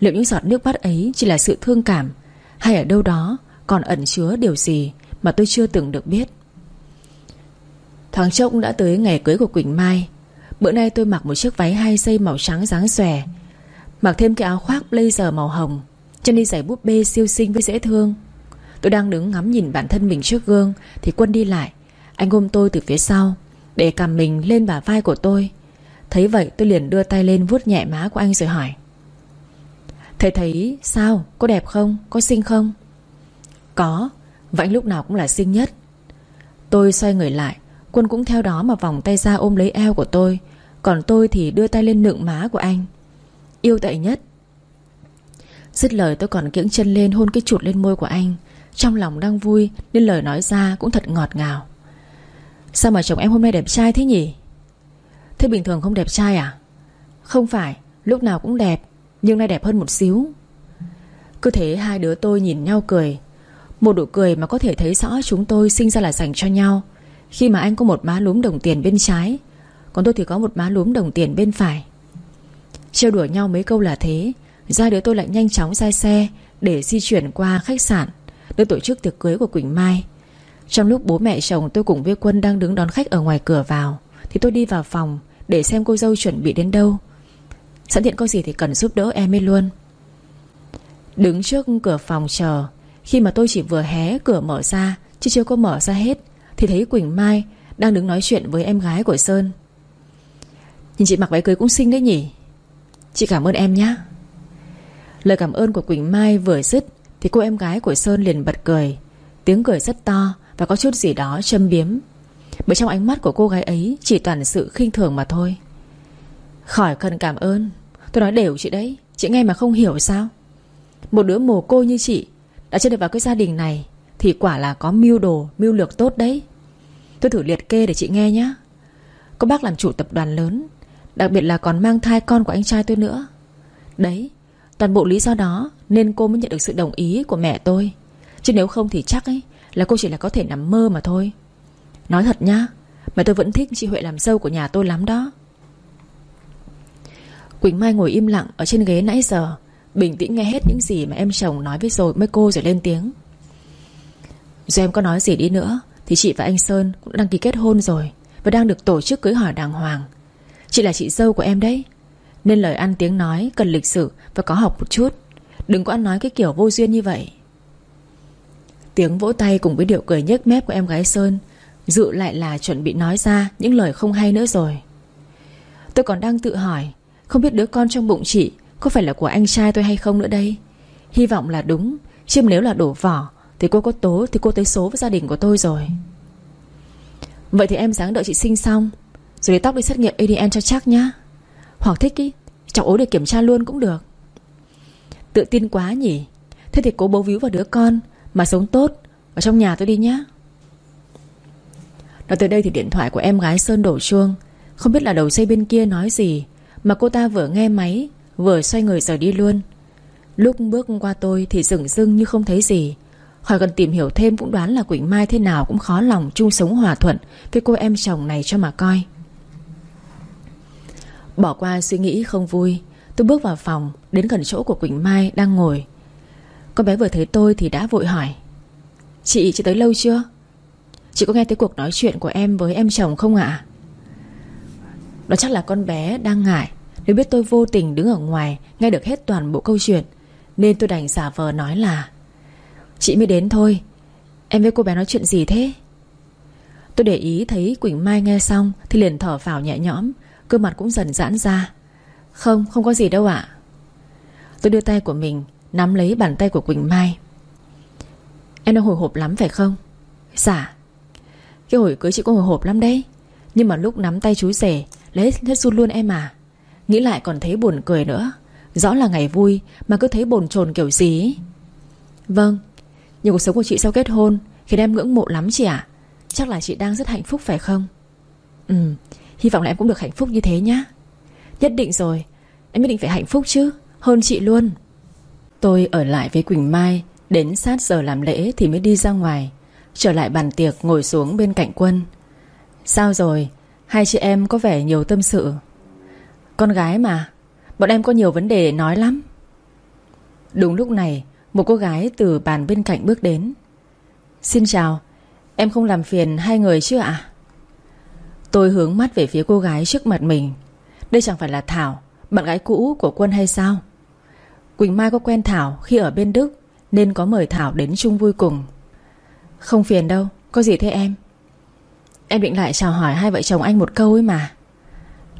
Liệu những giọt nước mắt ấy chỉ là sự thương cảm, Hay ở đâu đó còn ẩn chứa điều gì Mà tôi chưa từng được biết? Thoáng chốc đã tới ngày cưới của Quỳnh Mai. Bữa nay tôi mặc một chiếc váy hai dây màu trắng dáng xòe, Mặc thêm cái áo khoác blazer màu hồng Chân đi giày búp bê siêu xinh với dễ thương. Tôi đang đứng ngắm nhìn bản thân mình trước gương, Thì Quân đi lại. Anh ôm tôi từ phía sau, Để cầm mình lên bả vai của tôi. Thấy vậy tôi liền đưa tay lên vuốt nhẹ má của anh rồi hỏi. Thầy thấy sao? Có đẹp không? Có xinh không? Có, Và anh lúc nào cũng là xinh nhất. Tôi xoay người lại, Quân cũng theo đó mà vòng tay ra ôm lấy eo của tôi, Còn tôi thì đưa tay lên nựng má của anh. Yêu tệ nhất. Dứt lời tôi còn kiễng chân lên hôn cái chụt lên môi của anh. Trong lòng đang vui, Nên lời nói ra cũng thật ngọt ngào. Sao mà chồng em hôm nay đẹp trai thế nhỉ? Thế bình thường không đẹp trai à? Không phải, Lúc nào cũng đẹp nhưng nay đẹp hơn một xíu. Cứ thế hai đứa tôi nhìn nhau cười. Một nụ cười mà có thể thấy rõ chúng tôi sinh ra là dành cho nhau. Khi mà anh có một má lúm đồng tiền bên trái, Còn tôi thì có một má lúm đồng tiền bên phải. Trêu đùa nhau mấy câu là thế. Ra đứa tôi lại nhanh chóng ra xe Để di chuyển qua khách sạn, nơi tổ chức tiệc cưới của Quỳnh Mai. Trong lúc bố mẹ chồng tôi cùng với Quân Đang đứng đón khách ở ngoài cửa vào, Thì tôi đi vào phòng Để xem cô dâu chuẩn bị đến đâu. Sẵn tiện có gì thì cần giúp đỡ em ấy luôn. Đứng trước cửa phòng chờ. Khi mà tôi chỉ vừa hé cửa mở ra, Chứ chưa có mở ra hết, Thì thấy Quỳnh Mai đang đứng nói chuyện với em gái của Sơn. Nhìn chị mặc váy cưới cũng xinh đấy nhỉ? Chị cảm ơn em nhé Lời cảm ơn của Quỳnh Mai vừa dứt, Thì cô em gái của Sơn liền bật cười. Tiếng cười rất to Và có chút gì đó châm biếm. Bởi trong ánh mắt của cô gái ấy Chỉ toàn sự khinh thường mà thôi. Khỏi cần cảm ơn. Tôi nói đều chị đấy Chị nghe mà không hiểu sao? Một đứa mồ côi như chị Đã chưa được vào cái gia đình này Thì quả là có mưu đồ, mưu lược tốt đấy. Tôi thử liệt kê để chị nghe nhé Có bác làm chủ tập đoàn lớn Đặc biệt là còn mang thai con của anh trai tôi nữa. Đấy Toàn bộ lý do đó Nên cô mới nhận được sự đồng ý của mẹ tôi. Chứ nếu không thì chắc ấy Là cô chỉ là có thể nằm mơ mà thôi. Nói thật nhá Mà tôi vẫn thích chị Huệ làm dâu của nhà tôi lắm đó. Quỳnh Mai ngồi im lặng Ở trên ghế nãy giờ, Bình tĩnh nghe hết những gì mà em chồng nói với rồi Mới cô rồi lên tiếng. Dù em có nói gì đi nữa, Thì chị và anh Sơn cũng đăng ký kết hôn rồi Và đang được tổ chức cưới hỏi đàng hoàng. Chị là chị dâu của em đấy, Nên lời ăn tiếng nói cần lịch sự Và có học một chút. Đừng có ăn nói cái kiểu vô duyên như vậy. Tiếng vỗ tay cùng với điệu cười nhếch mép của em gái Sơn Dự lại là chuẩn bị nói ra Những lời không hay nữa rồi. Tôi còn đang tự hỏi không biết đứa con trong bụng chị Có phải là của anh trai tôi hay không nữa đây. Hy vọng là đúng. Chứ nếu là đổ vỏ, Thì cô có tố, thì cô tới số với gia đình của tôi rồi. Vậy thì em dáng đợi chị sinh xong, rồi lấy tóc đi xét nghiệm ADN cho chắc nhá. Hoặc thích ý, Chọc ố để kiểm tra luôn cũng được. Tự tin quá nhỉ. Thế thì cố bố víu vào đứa con Mà sống tốt Ở trong nhà tôi đi nhá. Nói tới đây thì điện thoại của em gái Sơn đổ chuông. Không biết là đầu dây bên kia nói gì mà cô ta vừa nghe máy Vừa xoay người rời đi luôn Lúc bước qua tôi thì dửng dưng như không thấy gì Khỏi cần tìm hiểu thêm cũng đoán là Quỳnh Mai thế nào cũng khó lòng chung sống hòa thuận Với cô em chồng này cho mà coi Bỏ qua suy nghĩ không vui Tôi bước vào phòng Đến gần chỗ của Quỳnh Mai đang ngồi Con bé vừa thấy tôi thì đã vội hỏi Chị, chị tới lâu chưa? Chị có nghe thấy cuộc nói chuyện của em với em chồng không ạ? Đó chắc là con bé đang ngại. Nếu biết tôi vô tình đứng ở ngoài Nghe được hết toàn bộ câu chuyện Nên tôi đành giả vờ nói là Chị mới đến thôi. Em với cô bé nói chuyện gì thế? Tôi để ý thấy Quỳnh Mai nghe xong Thì liền thở phào nhẹ nhõm Cơ mặt cũng dần giãn ra. Không, không có gì đâu ạ. Tôi đưa tay của mình Nắm lấy bàn tay của Quỳnh Mai. Em đang hồi hộp lắm phải không? Dạ. Cái hồi cưới chị cũng hồi hộp lắm đấy. Nhưng mà lúc nắm tay chú rể Lấy hết run luôn em à? Nghĩ lại còn thấy buồn cười nữa. Rõ là ngày vui, mà cứ thấy bồn chồn kiểu gì Vâng Nhưng cuộc sống của chị sau kết hôn Khiến em ngưỡng mộ lắm chị ạ. Chắc là chị đang rất hạnh phúc phải không? Ừ Hy vọng là em cũng được hạnh phúc như thế nhá. Nhất định rồi, Em nhất định phải hạnh phúc chứ, Hơn chị luôn. Tôi ở lại với Quỳnh Mai, Đến sát giờ làm lễ thì mới đi ra ngoài. Trở lại bàn tiệc ngồi xuống bên cạnh quân. Sao rồi? Hai chị em có vẻ nhiều tâm sự. Con gái mà, Bọn em có nhiều vấn đề để nói lắm. Đúng lúc này, Một cô gái từ bàn bên cạnh bước đến. Xin chào, Em không làm phiền hai người chứ ạ? Tôi hướng mắt về phía cô gái trước mặt mình. Đây chẳng phải là Thảo, Bạn gái cũ của Quân hay sao? Quỳnh Mai có quen Thảo khi ở bên Đức, Nên có mời Thảo đến chung vui cùng. Không phiền đâu, Có gì thế em? Em định lại chào hỏi hai vợ chồng anh một câu ấy mà.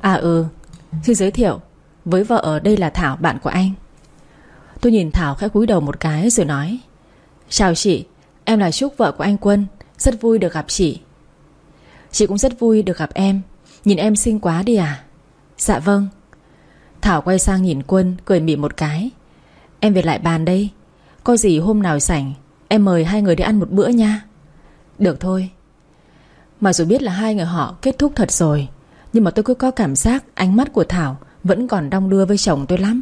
À ừ. Xin giới thiệu, Với vợ ở đây là Thảo, bạn của anh. Tôi nhìn Thảo khẽ cúi đầu một cái rồi nói, Chào chị, Em là Trúc, vợ của anh Quân. Rất vui được gặp chị. Chị cũng rất vui được gặp em. Nhìn em xinh quá đi à? Dạ vâng. Thảo quay sang nhìn Quân, cười mỉm một cái. Em về lại bàn đây. Có gì hôm nào rảnh, Em mời hai người đi ăn một bữa nha. Được thôi. Mà dù biết là hai người họ kết thúc thật rồi, Nhưng mà tôi cứ có cảm giác Ánh mắt của Thảo vẫn còn đong đưa với chồng tôi lắm.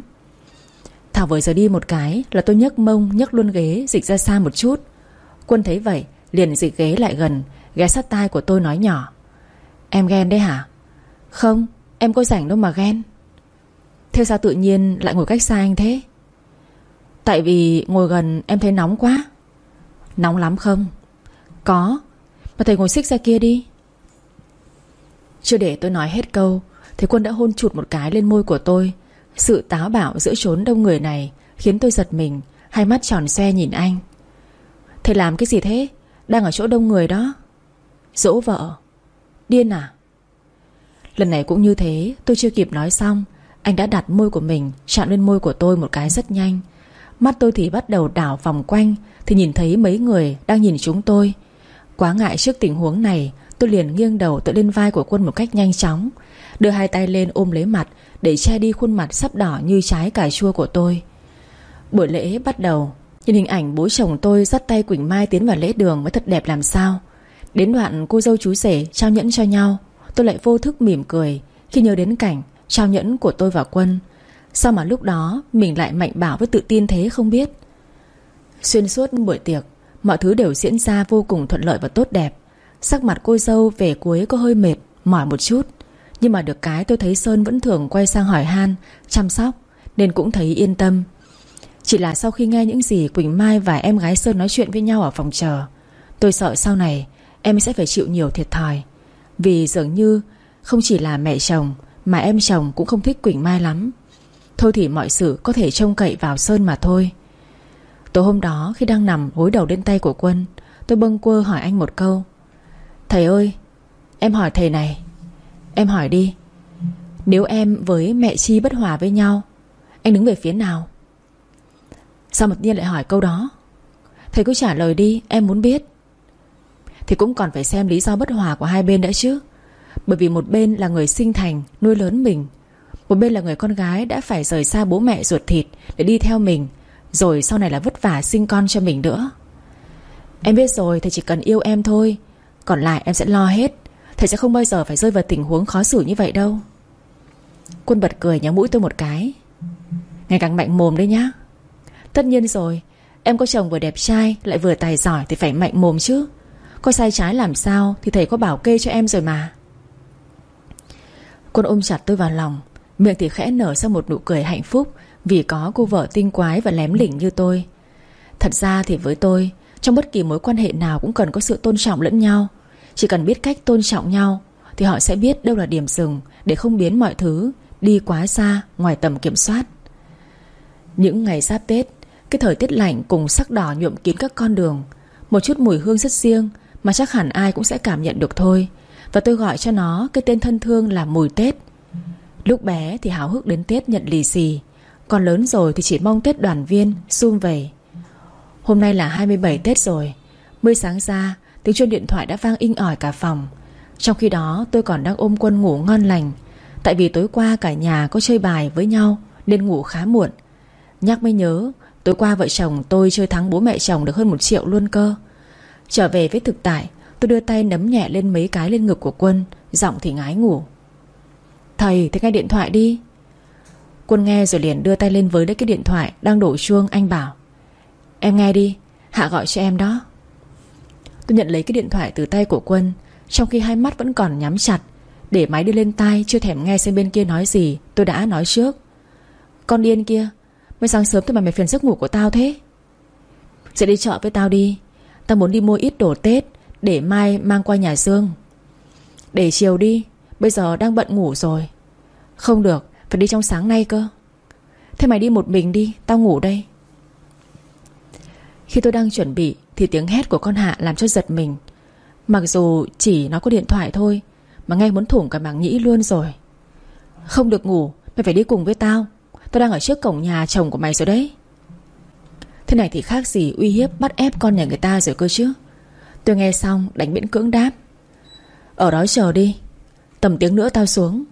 Thảo vừa giờ đi một cái Là tôi nhấc mông, nhấc luôn ghế, Dịch ra xa một chút. Quân thấy vậy, liền dịch ghế lại gần, Ghé sát tai của tôi nói nhỏ. Em ghen đấy hả? Không, em có rảnh đâu mà ghen. Thế sao tự nhiên lại ngồi cách xa anh thế? Tại vì ngồi gần em thấy nóng quá. Nóng lắm không? Có mà thầy ngồi xích ra kia đi. Chưa để tôi nói hết câu, Thì quân đã hôn chụt một cái lên môi của tôi. Sự táo bạo giữa chốn đông người này Khiến tôi giật mình, Hai mắt tròn xe nhìn anh. Thầy làm cái gì thế? Đang ở chỗ đông người đó. Dỗ vợ. Điên à? Lần này cũng như thế, Tôi chưa kịp nói xong. Anh đã đặt môi của mình, Chạm lên môi của tôi một cái rất nhanh. Mắt tôi thì bắt đầu đảo vòng quanh, Thì nhìn thấy mấy người đang nhìn chúng tôi. Quá ngại trước tình huống này, Tôi liền nghiêng đầu tựa lên vai của quân một cách nhanh chóng, Đưa hai tay lên ôm lấy mặt Để che đi khuôn mặt sắp đỏ như trái cà chua của tôi. Buổi lễ bắt đầu, Nhìn hình ảnh bố chồng tôi dắt tay Quỳnh Mai tiến vào lễ đường mới thật đẹp làm sao. Đến đoạn cô dâu chú rể trao nhẫn cho nhau, Tôi lại vô thức mỉm cười Khi nhớ đến cảnh trao nhẫn của tôi và Quân. Sao mà lúc đó Mình lại mạnh bảo với tự tin thế không biết? Xuyên suốt buổi tiệc Mọi thứ đều diễn ra vô cùng thuận lợi và tốt đẹp. Sắc mặt cô dâu về cuối có hơi mệt, Mỏi một chút. Nhưng mà được cái tôi thấy Sơn vẫn thường quay sang hỏi han, Chăm sóc, Nên cũng thấy yên tâm. Chỉ là sau khi nghe những gì Quỳnh Mai và em gái Sơn nói chuyện với nhau ở phòng chờ, Tôi sợ sau này Em sẽ phải chịu nhiều thiệt thòi. Vì dường như Không chỉ là mẹ chồng, Mà em chồng cũng không thích Quỳnh Mai lắm. Thôi thì mọi sự có thể trông cậy vào Sơn mà thôi. Tối hôm đó khi đang nằm gối đầu lên tay của Quân, Tôi bâng quơ hỏi anh một câu. Thầy ơi, Em hỏi thầy này, Em hỏi đi, Nếu em với mẹ Chi bất hòa với nhau, Anh đứng về phía nào? Sao một nhiên lại hỏi câu đó? Thầy cứ trả lời đi, em muốn biết. Thì cũng còn phải xem lý do bất hòa của hai bên đã chứ. Bởi vì một bên là người sinh thành, Nuôi lớn mình, một bên là người con gái đã phải rời xa bố mẹ ruột thịt Để đi theo mình rồi sau này là vất vả sinh con cho mình nữa. Em biết rồi, Thầy chỉ cần yêu em thôi. Còn lại em sẽ lo hết. Thầy sẽ không bao giờ phải rơi vào tình huống khó xử như vậy đâu. Quân bật cười nhắm mũi tôi một cái. Ngày càng mạnh mồm đấy nhá. Tất nhiên rồi, Em có chồng vừa đẹp trai, lại vừa tài giỏi Thì phải mạnh mồm chứ. Có sai trái làm sao Thì thầy có bảo kê cho em rồi mà. Quân ôm chặt tôi vào lòng, Miệng thì khẽ nở ra một nụ cười hạnh phúc vì có cô vợ tinh quái và lém lỉnh như tôi. Thật ra thì với tôi, Trong bất kỳ mối quan hệ nào cũng cần có sự tôn trọng lẫn nhau. Chỉ cần biết cách tôn trọng nhau, Thì họ sẽ biết đâu là điểm dừng Để không biến mọi thứ Đi quá xa ngoài tầm kiểm soát. Những ngày giáp Tết, Cái thời tiết lạnh cùng sắc đỏ nhuộm kín các con đường, Một chút mùi hương rất riêng Mà chắc hẳn ai cũng sẽ cảm nhận được thôi. Và tôi gọi cho nó cái tên thân thương là mùi Tết. Lúc bé thì háo hức đến Tết nhận lì xì con lớn rồi thì chỉ mong Tết đoàn viên Xung về. Hôm nay là 27 Tết rồi. Mới sáng ra, tiếng chuông điện thoại đã vang inh ỏi cả phòng. Trong khi đó, tôi còn đang ôm quân ngủ ngon lành. Tại vì tối qua cả nhà có chơi bài với nhau, Nên ngủ khá muộn. Nhắc mới nhớ, Tối qua vợ chồng tôi chơi thắng bố mẹ chồng được hơn một triệu luôn cơ. Trở về với thực tại, Tôi đưa tay nấm nhẹ lên mấy cái lên ngực của quân, Giọng thì ngái ngủ. Thầy, thì nghe điện thoại đi. Quân nghe rồi liền đưa tay lên với lấy cái điện thoại Đang đổ chuông, anh bảo, Em nghe đi, Hạ gọi cho em đó. Tôi nhận lấy cái điện thoại từ tay của Quân, Trong khi hai mắt vẫn còn nhắm chặt, Để máy đi lên tai, Chưa thèm nghe xem bên kia nói gì, Tôi đã nói trước. Con điên kia, Mới sáng sớm thôi mà mày phiền giấc ngủ của tao thế. Sẽ đi chợ với tao đi, Tao muốn đi mua ít đồ Tết, Để mai mang qua nhà Dương. Để chiều đi, Bây giờ đang bận ngủ rồi. Không được phải đi trong sáng nay cơ. Thế mày đi một mình đi, Tao ngủ đây. Khi tôi đang chuẩn bị Thì tiếng hét của con Hạ làm cho giật mình. Mặc dù chỉ nó có điện thoại thôi, Mà ngay muốn thủng cả mảng nhĩ luôn rồi. Không được ngủ, Mày phải đi cùng với tao. Tao đang ở trước cổng nhà chồng của mày rồi đấy. Thế này thì khác gì uy hiếp Bắt ép con nhà người ta rồi cơ chứ. Tôi nghe xong đánh miễn cưỡng đáp. Ở đó chờ đi, Tầm tiếng nữa tao xuống.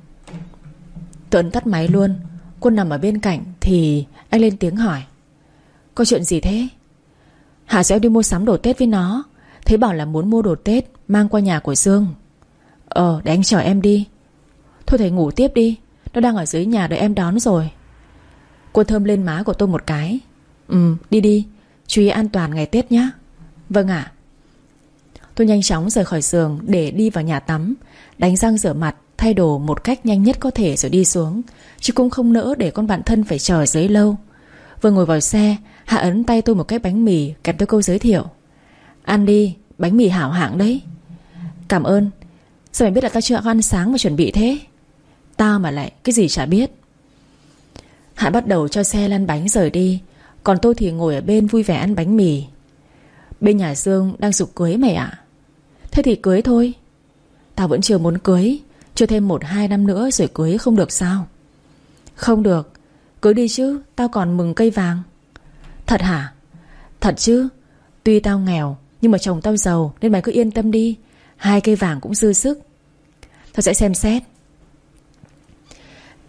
Tuấn tắt máy luôn. Quân nằm ở bên cạnh Thì anh lên tiếng hỏi. Có chuyện gì thế? Hà sẽ đi mua sắm đồ Tết với nó. Thế bảo là muốn mua đồ Tết Mang qua nhà của Dương. Ờ để anh chở em đi. Thôi thầy ngủ tiếp đi. Nó đang ở dưới nhà đợi em đón rồi. Quân thơm lên má của tôi một cái. Ừ đi đi. Chú ý an toàn ngày Tết nhé Vâng ạ. Tôi nhanh chóng rời khỏi giường để đi vào nhà tắm. Đánh răng rửa mặt Thay đồ một cách nhanh nhất có thể rồi đi xuống Chứ cũng không nỡ để con bạn thân phải chờ dưới lâu. Vừa ngồi vào xe Hạ ấn tay tôi một cái bánh mì Kèm tôi câu giới thiệu. Ăn đi, bánh mì hảo hạng đấy. Cảm ơn. Sao mày biết là tao chưa ăn sáng và chuẩn bị thế? Tao mà lại cái gì chả biết. Hạ bắt đầu cho xe lăn bánh rời đi Còn tôi thì ngồi ở bên vui vẻ ăn bánh mì. Bên nhà Dương đang dục cưới mày ạ. Thế thì cưới thôi. Tao vẫn chưa muốn cưới. Chưa thêm một hai năm nữa rồi cưới không được sao? Không được. Cưới đi chứ, Tao còn mừng cây vàng. Thật hả? Thật chứ. Tuy tao nghèo, Nhưng mà chồng tao giàu, Nên mày cứ yên tâm đi. Hai cây vàng cũng dư sức. Tao sẽ xem xét.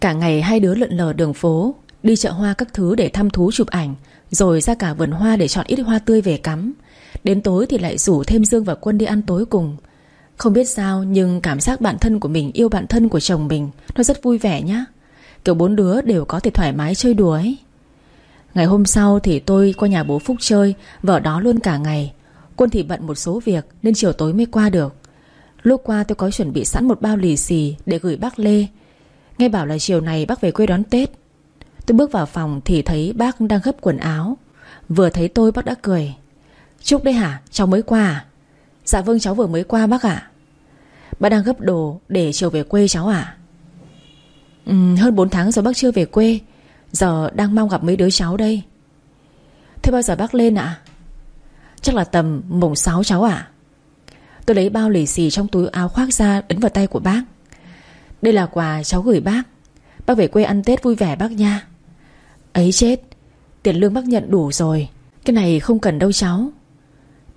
Cả ngày hai đứa lượn lờ đường phố, Đi chợ hoa các thứ để thăm thú chụp ảnh, Rồi ra cả vườn hoa để chọn ít hoa tươi về cắm. Đến tối thì lại rủ thêm Dương và Quân đi ăn tối cùng. Không biết sao, Nhưng cảm giác bạn thân của mình yêu bạn thân của chồng mình, Nó rất vui vẻ nhá. Kiểu bốn đứa đều có thể thoải mái chơi đùa ấy. Ngày hôm sau thì tôi qua nhà bố Phúc chơi, Vợ đó luôn cả ngày. Quân thì bận một số việc Nên chiều tối mới qua được. Lúc qua tôi có chuẩn bị sẵn một bao lì xì Để gửi bác Lê. Nghe bảo là chiều này bác về quê đón Tết. Tôi bước vào phòng thì thấy bác đang gấp quần áo. Vừa thấy tôi bác đã cười. Chúc đây hả? Cháu mới qua à? Dạ vâng cháu vừa mới qua bác ạ. Bác đang gấp đồ để chiều về quê cháu à ừ, Hơn 4 tháng rồi bác chưa về quê. Giờ đang mong gặp mấy đứa cháu đây. Thế bao giờ bác lên ạ? Chắc là tầm mùng 6 cháu ạ. Tôi lấy bao lì xì trong túi áo khoác ra Ấn vào tay của bác. Đây là quà cháu gửi bác. Bác về quê ăn Tết vui vẻ bác nha. Ấy chết Tiền lương bác nhận đủ rồi. Cái này không cần đâu cháu.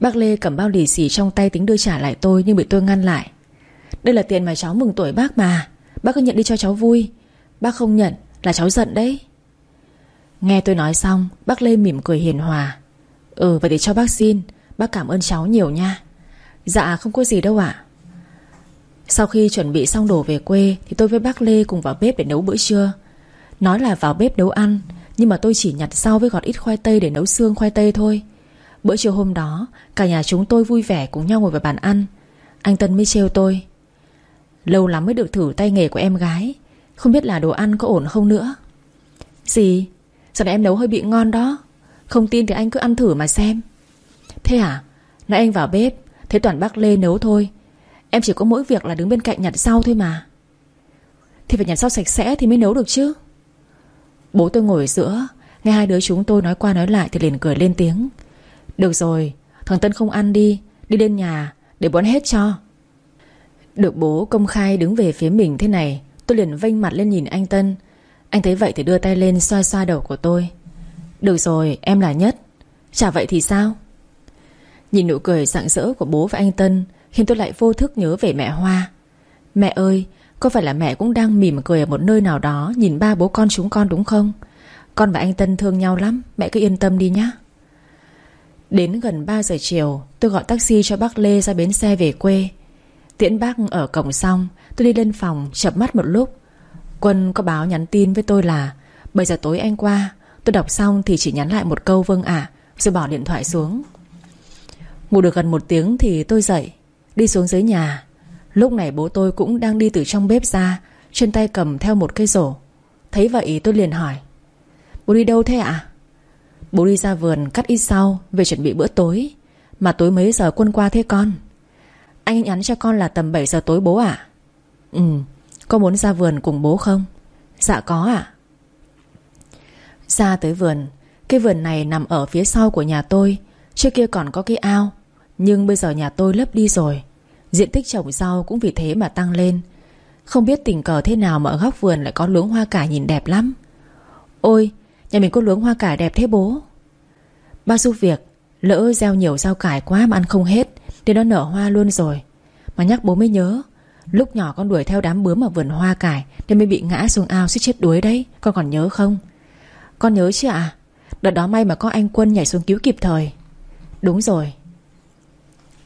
Bác Lê cầm bao lì xì trong tay tính đưa trả lại tôi Nhưng bị tôi ngăn lại. Đây là tiền mà cháu mừng tuổi bác mà. Bác cứ nhận đi cho cháu vui. Bác không nhận là cháu giận đấy. Nghe tôi nói xong, Bác Lê mỉm cười hiền hòa. Ừ vậy thì cho bác xin. Bác cảm ơn cháu nhiều nha. Dạ không có gì đâu ạ. Sau khi chuẩn bị xong đồ về quê, Thì tôi với bác Lê cùng vào bếp để nấu bữa trưa. Nói là vào bếp nấu ăn, Nhưng mà tôi chỉ nhặt rau với gọt ít khoai tây Để nấu xương khoai tây thôi. Bữa chiều hôm đó, Cả nhà chúng tôi vui vẻ cùng nhau ngồi vào bàn ăn. Anh Tân mới trêu tôi. Lâu lắm mới được thử tay nghề của em gái. Không biết là đồ ăn có ổn không nữa. Gì? Giờ này em nấu hơi bị ngon đó. Không tin thì anh cứ ăn thử mà xem. Thế à? Nãy anh vào bếp Thế toàn bác Lê nấu thôi. Em chỉ có mỗi việc là đứng bên cạnh nhặt rau thôi mà. Thì phải nhặt rau sạch sẽ thì mới nấu được chứ. Bố tôi ngồi ở giữa, Nghe hai đứa chúng tôi nói qua nói lại Thì liền cười lên tiếng. Được rồi, Thằng Tân không ăn đi Đi lên nhà, Để bón hết cho. Được bố công khai đứng về phía mình thế này, Tôi liền vênh mặt lên nhìn anh Tân. Anh thấy vậy thì đưa tay lên xoa xoa đầu của tôi. Được rồi, em là nhất. Chả vậy thì sao? Nhìn nụ cười rạng rỡ của bố và anh Tân Khiến tôi lại vô thức nhớ về mẹ Hoa. Mẹ ơi, Có phải là mẹ cũng đang mỉm cười ở một nơi nào đó Nhìn ba bố con chúng con đúng không? Con và anh Tân thương nhau lắm, Mẹ cứ yên tâm đi nhé Đến gần 3 giờ chiều, Tôi gọi taxi cho bác Lê ra bến xe về quê. Tiễn bác ở cổng xong, Tôi đi lên phòng chập mắt một lúc. Quân có báo nhắn tin với tôi là, bây giờ tối anh qua, Tôi đọc xong thì chỉ nhắn lại một câu vâng ạ, Rồi bỏ điện thoại xuống. Ngủ được gần một tiếng thì tôi dậy, Đi xuống dưới nhà. Lúc này bố tôi cũng đang đi từ trong bếp ra, Trên tay cầm theo một cây rổ. Thấy vậy tôi liền hỏi, Bố đi đâu thế ạ? Bố đi ra vườn cắt ít rau Về chuẩn bị bữa tối. Mà tối mấy giờ quân qua thế con? Anh nhắn cho con là tầm 7 giờ tối bố ạ. À? Ừ Có muốn ra vườn cùng bố không? Dạ có ạ. Ra tới vườn, Cái vườn này nằm ở phía sau của nhà tôi. Trước kia còn có cái ao, Nhưng bây giờ nhà tôi lấp đi rồi. Diện tích trồng rau cũng vì thế mà tăng lên. Không biết tình cờ thế nào mà ở góc vườn lại có luống hoa cải nhìn đẹp lắm. Ôi Nhà mình có luống hoa cải đẹp thế bố. Ba giúp việc, Lỡ gieo nhiều rau cải quá mà ăn không hết Nên nó nở hoa luôn rồi. Mà nhắc bố mới nhớ, Lúc nhỏ con đuổi theo đám bướm ở vườn hoa cải Nên mới bị ngã xuống ao suýt chết đuối đấy. Con còn nhớ không? Con nhớ chứ ạ? Đợt đó may mà có anh Quân nhảy xuống cứu kịp thời. Đúng rồi.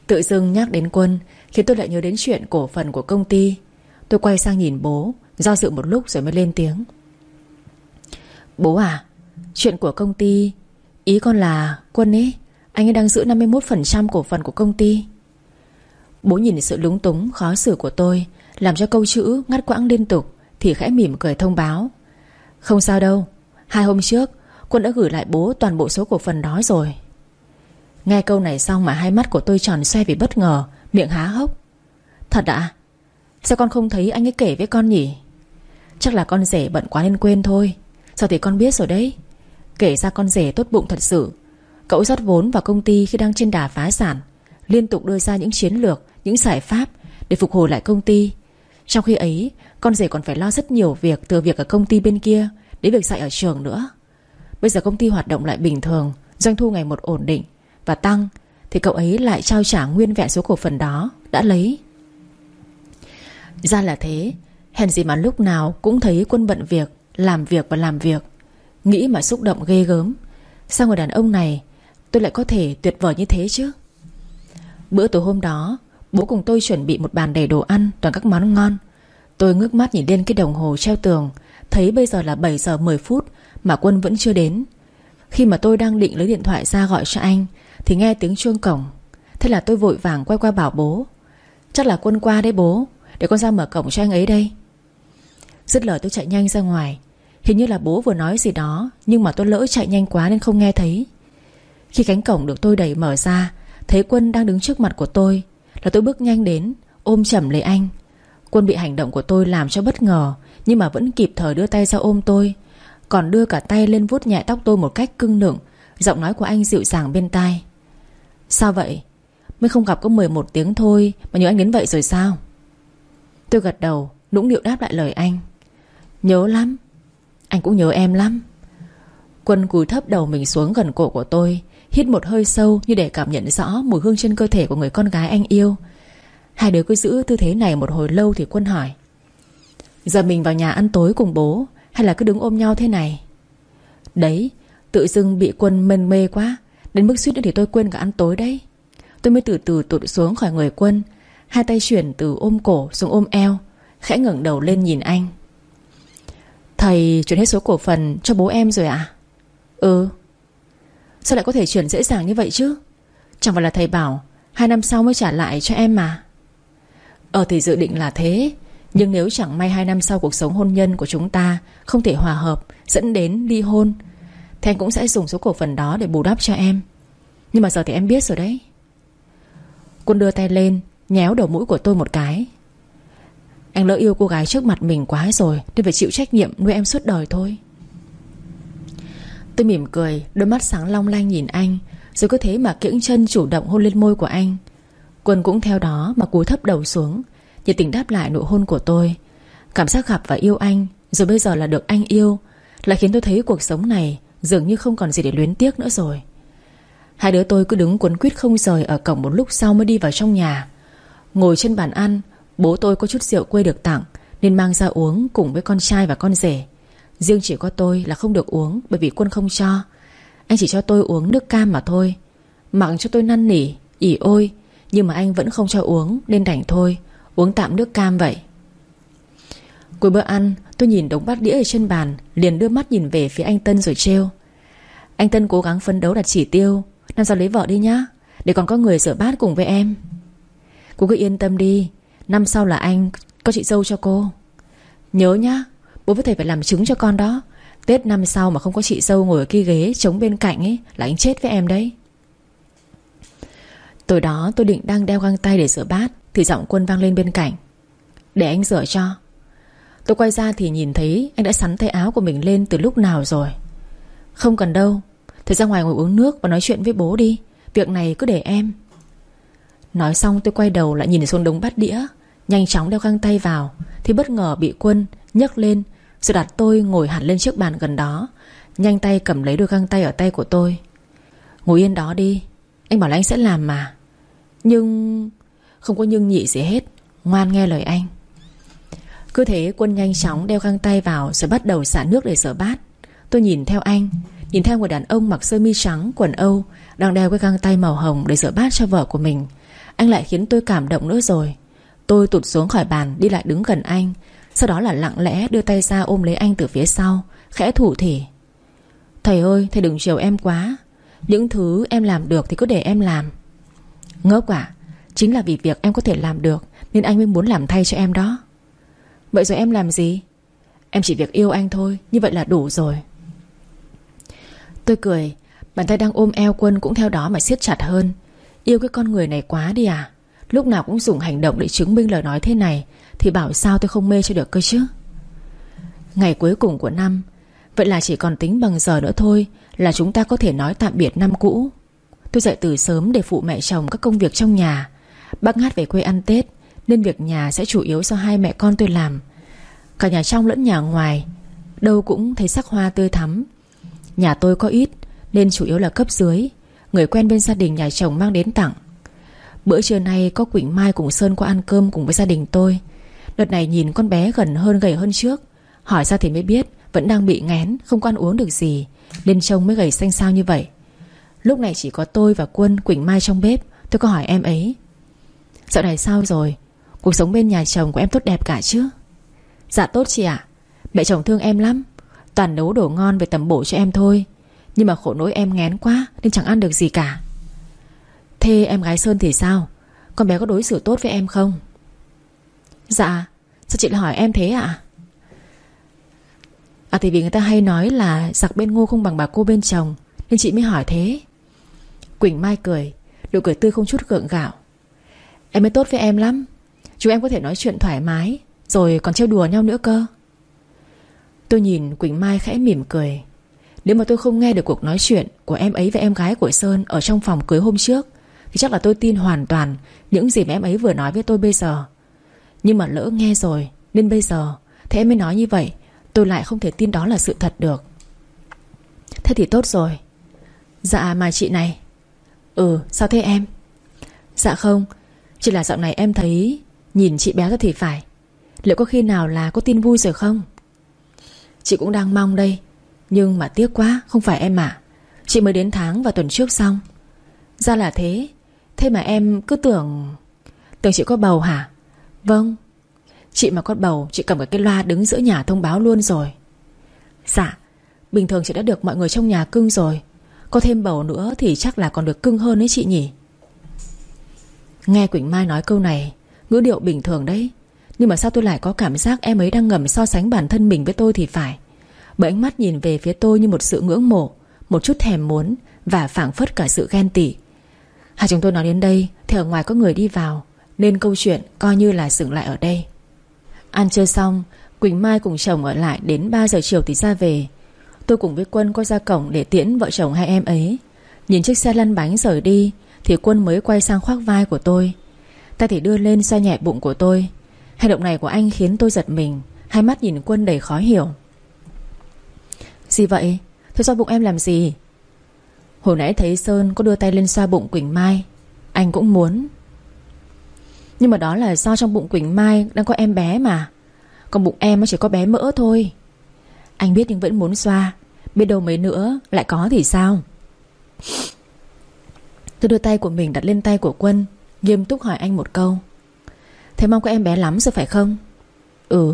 Tự dưng nhắc đến quân Khiến tôi lại nhớ đến chuyện cổ phần của công ty. Tôi quay sang nhìn bố, Do dự một lúc rồi mới lên tiếng. Bố à Chuyện của công ty, Ý con là, Quân ấy, Anh ấy đang giữ 51% cổ phần của công ty. Bố nhìn sự lúng túng, khó xử của tôi, Làm cho câu chữ ngắt quãng liên tục Thì khẽ mỉm cười thông báo. Không sao đâu, Hai hôm trước, Quân đã gửi lại bố toàn bộ số cổ phần đó rồi. Nghe câu này xong mà hai mắt của tôi tròn xoe vì bất ngờ, Miệng há hốc. Thật ạ? Sao con không thấy anh ấy kể với con nhỉ? Chắc là con rể bận quá nên quên thôi. Sao thì con biết rồi đấy? Kể ra con rể tốt bụng thật sự. Cậu rót vốn vào công ty khi đang trên đà phá sản, Liên tục đưa ra những chiến lược, Những giải pháp để phục hồi lại công ty. Trong khi ấy, Con rể còn phải lo rất nhiều việc Từ việc ở công ty bên kia Đến việc dạy ở trường nữa. Bây giờ công ty hoạt động lại bình thường, Doanh thu ngày một ổn định Và tăng, Thì cậu ấy lại trao trả nguyên vẹn số cổ phần đó, Đã lấy. Ra là thế, Hèn gì mà lúc nào cũng thấy quân bận việc, Làm việc và làm việc. Nghĩ mà xúc động ghê gớm. Sao người đàn ông này, Tôi lại có thể tuyệt vời như thế chứ? Bữa tối hôm đó, Bố cùng tôi chuẩn bị một bàn đầy đồ ăn, Toàn các món ngon. Tôi ngước mắt nhìn lên cái đồng hồ treo tường, Thấy bây giờ là 7 giờ 10 phút Mà Quân vẫn chưa đến. Khi mà tôi đang định lấy điện thoại ra gọi cho anh, Thì nghe tiếng chuông cổng. Thế là tôi vội vàng quay qua bảo bố, Chắc là Quân qua đấy bố, Để con ra mở cổng cho anh ấy đây. Dứt lời tôi chạy nhanh ra ngoài. Hình như là bố vừa nói gì đó, Nhưng mà tôi lỡ chạy nhanh quá nên không nghe thấy. Khi cánh cổng được tôi đẩy mở ra, Thấy Quân đang đứng trước mặt của tôi, Là tôi bước nhanh đến, Ôm chầm lấy anh. Quân bị hành động của tôi làm cho bất ngờ, Nhưng mà vẫn kịp thời đưa tay ra ôm tôi, Còn đưa cả tay lên vuốt nhẹ tóc tôi một cách cưng nựng, Giọng nói của anh dịu dàng bên tai. Sao vậy? Mới không gặp có 11 tiếng thôi, Mà nhớ anh đến vậy rồi sao? Tôi gật đầu, Nũng điệu đáp lại lời anh. Nhớ lắm anh cũng nhớ em lắm. Quân cúi thấp đầu mình xuống gần cổ của tôi, Hít một hơi sâu như để cảm nhận rõ Mùi hương trên cơ thể của người con gái anh yêu. Hai đứa cứ giữ tư thế này một hồi lâu Thì Quân hỏi, Giờ mình vào nhà ăn tối cùng bố, Hay là cứ đứng ôm nhau thế này? Đấy, Tự dưng bị Quân mân mê quá, Đến mức suýt nữa thì tôi quên cả ăn tối đấy. Tôi mới từ từ tụt xuống khỏi người Quân, Hai tay chuyển từ ôm cổ xuống ôm eo, Khẽ ngẩng đầu lên nhìn anh. Thầy chuyển hết số cổ phần cho bố em rồi ạ? À? Ừ. Sao lại có thể chuyển dễ dàng như vậy chứ? Chẳng phải là thầy bảo Hai năm sau mới trả lại cho em mà. Ờ thì dự định là thế. Nhưng nếu chẳng may hai năm sau cuộc sống hôn nhân của chúng ta Không thể hòa hợp, Dẫn đến ly hôn, Thì anh cũng sẽ dùng số cổ phần đó để bù đắp cho em. Nhưng mà giờ thì em biết rồi đấy. Quân đưa tay lên, Nhéo đầu mũi của tôi một cái. Anh lỡ yêu cô gái trước mặt mình quá rồi, Nên phải chịu trách nhiệm nuôi em suốt đời thôi. Tôi mỉm cười, Đôi mắt sáng long lanh nhìn anh, Rồi cứ thế mà kiễng chân chủ động hôn lên môi của anh. Quân cũng theo đó mà cúi thấp đầu xuống, Nhiệt tình đáp lại nụ hôn của tôi. Cảm giác gặp và yêu anh, Rồi bây giờ là được anh yêu Lại khiến tôi thấy cuộc sống này Dường như không còn gì để luyến tiếc nữa rồi. Hai đứa tôi cứ đứng cuốn quýt không rời Ở cổng một lúc sau mới đi vào trong nhà. Ngồi trên bàn ăn Bố tôi có chút rượu quê được tặng Nên mang ra uống cùng với con trai và con rể. Riêng chỉ có tôi là không được uống Bởi vì quân không cho. Anh chỉ cho tôi uống nước cam mà thôi. Mặc cho tôi năn nỉ, ỉ ôi Nhưng mà anh vẫn không cho uống Nên đành thôi, uống tạm nước cam vậy. Cuối bữa ăn Tôi nhìn đống bát đĩa ở trên bàn Liền đưa mắt nhìn về phía anh Tân rồi trêu. Anh Tân cố gắng phấn đấu đặt chỉ tiêu Năm sau lấy vợ đi nhá? Để còn có người rửa bát cùng với em. Cô cứ yên tâm đi Năm sau là anh có chị dâu cho cô. Nhớ nhá, Bố với thầy phải làm chứng cho con đó. Tết năm sau mà không có chị dâu ngồi ở kia ghế Chống bên cạnh ấy là anh chết với em đấy. Tối đó tôi định đang đeo găng tay để rửa bát, Thì giọng quân vang lên bên cạnh. Để anh rửa cho. Tôi quay ra thì nhìn thấy Anh đã sắn tay áo của mình lên từ lúc nào rồi. Không cần đâu, Thầy ra ngoài ngồi uống nước và nói chuyện với bố đi. Việc này cứ để em. Nói xong tôi quay đầu lại nhìn xuống đống bát đĩa. Nhanh chóng đeo găng tay vào, Thì bất ngờ bị quân nhấc lên, Rồi đặt tôi ngồi hẳn lên chiếc bàn gần đó, Nhanh tay cầm lấy đôi găng tay ở tay của tôi. Ngồi yên đó đi, Anh bảo là anh sẽ làm mà. Nhưng, Không có nhưng nhị gì hết, Ngoan nghe lời anh. Cứ thế quân nhanh chóng đeo găng tay vào Rồi bắt đầu xả nước để rửa bát. Tôi nhìn theo anh, Nhìn theo người đàn ông mặc sơ mi trắng, Quần Âu, Đang đeo cái găng tay màu hồng Để rửa bát cho vợ của mình. Anh lại khiến tôi cảm động nữa rồi. Tôi tụt xuống khỏi bàn, Đi lại đứng gần anh. Sau đó là lặng lẽ đưa tay ra ôm lấy anh từ phía sau, Khẽ thủ thỉ. Thầy ơi, thầy đừng chiều em quá. Những thứ em làm được thì cứ để em làm. Ngốc à Chính là vì việc em có thể làm được Nên anh mới muốn làm thay cho em đó. Vậy rồi em làm gì? Em chỉ việc yêu anh thôi, Như vậy là đủ rồi. Tôi cười, Bàn tay đang ôm eo quân cũng theo đó mà siết chặt hơn. Yêu cái con người này quá đi à. Lúc nào cũng dùng hành động để chứng minh lời nói thế này, Thì bảo sao tôi không mê cho được cơ chứ? Ngày cuối cùng của năm, Vậy là chỉ còn tính bằng giờ nữa thôi Là chúng ta có thể nói tạm biệt năm cũ. Tôi dậy từ sớm để phụ mẹ chồng các công việc trong nhà. Bác ngát về quê ăn Tết, Nên việc nhà sẽ chủ yếu do hai mẹ con tôi làm. Cả nhà trong lẫn nhà ngoài, Đâu cũng thấy sắc hoa tươi thắm. Nhà tôi có ít, Nên chủ yếu là cấp dưới. Người quen bên gia đình nhà chồng mang đến tặng. Bữa trưa nay có Quỳnh Mai cùng Sơn qua ăn cơm cùng với gia đình tôi. Đợt này nhìn con bé gần hơn gầy hơn trước. Hỏi ra thì mới biết, Vẫn đang bị ngén, Không có ăn uống được gì. Nên trông mới gầy xanh xao như vậy. Lúc này chỉ có tôi và Quân, Quỳnh Mai trong bếp. Tôi có hỏi em ấy. Dạo này sao rồi? Cuộc sống bên nhà chồng của em tốt đẹp cả chứ? Dạ tốt chị ạ. Mẹ chồng thương em lắm. Toàn nấu đồ ngon về tầm bổ cho em thôi. Nhưng mà khổ nỗi em ngén quá, Nên chẳng ăn được gì cả. Thế em gái Sơn thì sao? Con bé có đối xử tốt với em không? Dạ Sao chị lại hỏi em thế ạ? À thì vì người ta hay nói là Giặc bên ngô không bằng bà cô bên chồng, Nên chị mới hỏi thế. Quỳnh Mai cười độ cười tươi không chút gượng gạo. Em ấy tốt với em lắm Chú em có thể nói chuyện thoải mái, Rồi còn trêu đùa nhau nữa cơ. Tôi nhìn Quỳnh Mai khẽ mỉm cười. Nếu mà tôi không nghe được cuộc nói chuyện Của em ấy và em gái của Sơn Ở trong phòng cưới hôm trước thì chắc là tôi tin hoàn toàn Những gì mà em ấy vừa nói với tôi bây giờ. Nhưng mà lỡ nghe rồi, Nên bây giờ Thế em mới nói như vậy, Tôi lại không thể tin đó là sự thật được. Thế thì tốt rồi. Dạ mà chị này. Ừ sao thế em? Dạ không, Chỉ là dạo này em thấy Nhìn chị béo ra thì phải. Liệu có khi nào là có tin vui rồi không? Chị cũng đang mong đây, Nhưng mà tiếc quá, Không phải em ạ. Chị mới đến tháng và tuần trước xong. Ra là thế Thế mà em cứ tưởng Tưởng chị có bầu hả? Vâng. Chị mà có bầu, Chị cầm cái loa đứng giữa nhà thông báo luôn rồi. Dạ Bình thường chị đã được mọi người trong nhà cưng rồi. Có thêm bầu nữa thì chắc là còn được cưng hơn đấy chị nhỉ? Nghe Quỳnh Mai nói câu này, Ngữ điệu bình thường đấy. Nhưng mà sao tôi lại có cảm giác em ấy đang ngầm so sánh bản thân mình với tôi thì phải? Bởi ánh mắt nhìn về phía tôi như một sự ngưỡng mộ, Một chút thèm muốn Và phảng phất cả sự ghen tị. Hai chúng tôi nói đến đây, Thì ở ngoài có người đi vào, Nên câu chuyện coi như là dừng lại ở đây. Ăn chơi xong, Quỳnh Mai cùng chồng ở lại đến 3 giờ chiều thì ra về. Tôi cùng với Quân có ra cổng để tiễn vợ chồng hai em ấy. Nhìn chiếc xe lăn bánh rời đi, Thì Quân mới quay sang khoác vai của tôi. Tay thì đưa lên xoa nhẹ bụng của tôi. Hành động này của anh khiến tôi giật mình, Hai mắt nhìn Quân đầy khó hiểu. Gì vậy? Tôi do bụng em làm gì? Hồi nãy thấy Sơn có đưa tay lên xoa bụng Quỳnh Mai. Anh cũng muốn. Nhưng mà đó là do trong bụng Quỳnh Mai Đang có em bé mà. Còn bụng em chỉ có bé mỡ thôi. Anh biết nhưng vẫn muốn xoa. Biết đâu mấy nữa lại có thì sao? Tôi đưa tay của mình đặt lên tay của Quân, Nghiêm túc hỏi anh một câu. Thế mong có em bé lắm rồi phải không? Ừ.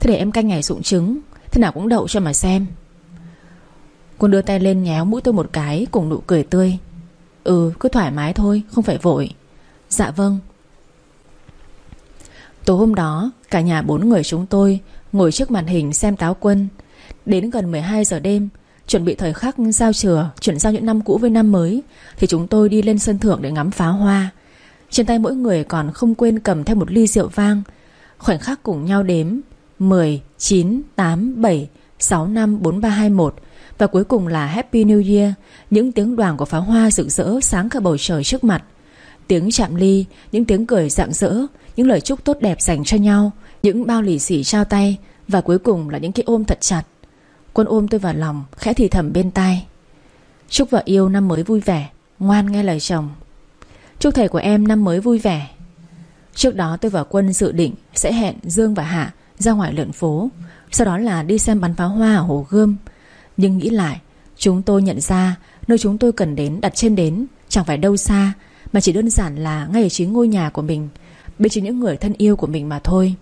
Thế để em canh ngày sụn trứng, Thế nào cũng đậu cho mà xem cô đưa tay lên nhéo mũi tôi một cái Cùng nụ cười tươi. Ừ cứ thoải mái thôi không phải vội. Dạ vâng. Tối hôm đó Cả nhà bốn người chúng tôi Ngồi trước màn hình xem táo quân. Đến gần 12 giờ đêm Chuẩn bị thời khắc giao chừa Chuyển giao những năm cũ với năm mới Thì chúng tôi đi lên sân thượng để ngắm pháo hoa. Trên tay mỗi người còn không quên cầm theo một ly rượu vang. Khoảnh khắc cùng nhau đếm 10, 9, 8, 7, 6, 5, 4, 3, 2, 1 Và cuối cùng là Happy New Year Những tiếng đoàn của pháo hoa rực rỡ sáng cả bầu trời trước mặt. Tiếng chạm ly, những tiếng cười rạng rỡ Những lời chúc tốt đẹp dành cho nhau Những bao lì xì trao tay Và cuối cùng là những cái ôm thật chặt. Quân ôm tôi vào lòng Khẽ thì thầm bên tai. Chúc vợ yêu năm mới vui vẻ Ngoan nghe lời chồng. Chúc thầy của em năm mới vui vẻ. Trước đó tôi và Quân dự định Sẽ hẹn Dương và Hạ ra ngoài lượn phố. Sau đó là đi xem bắn pháo hoa ở Hồ Gươm. Nhưng nghĩ lại, Chúng tôi nhận ra Nơi chúng tôi cần đến đặt chân đến Chẳng phải đâu xa, Mà chỉ đơn giản là ngay ở chính ngôi nhà của mình, Bên chính những người thân yêu của mình mà thôi.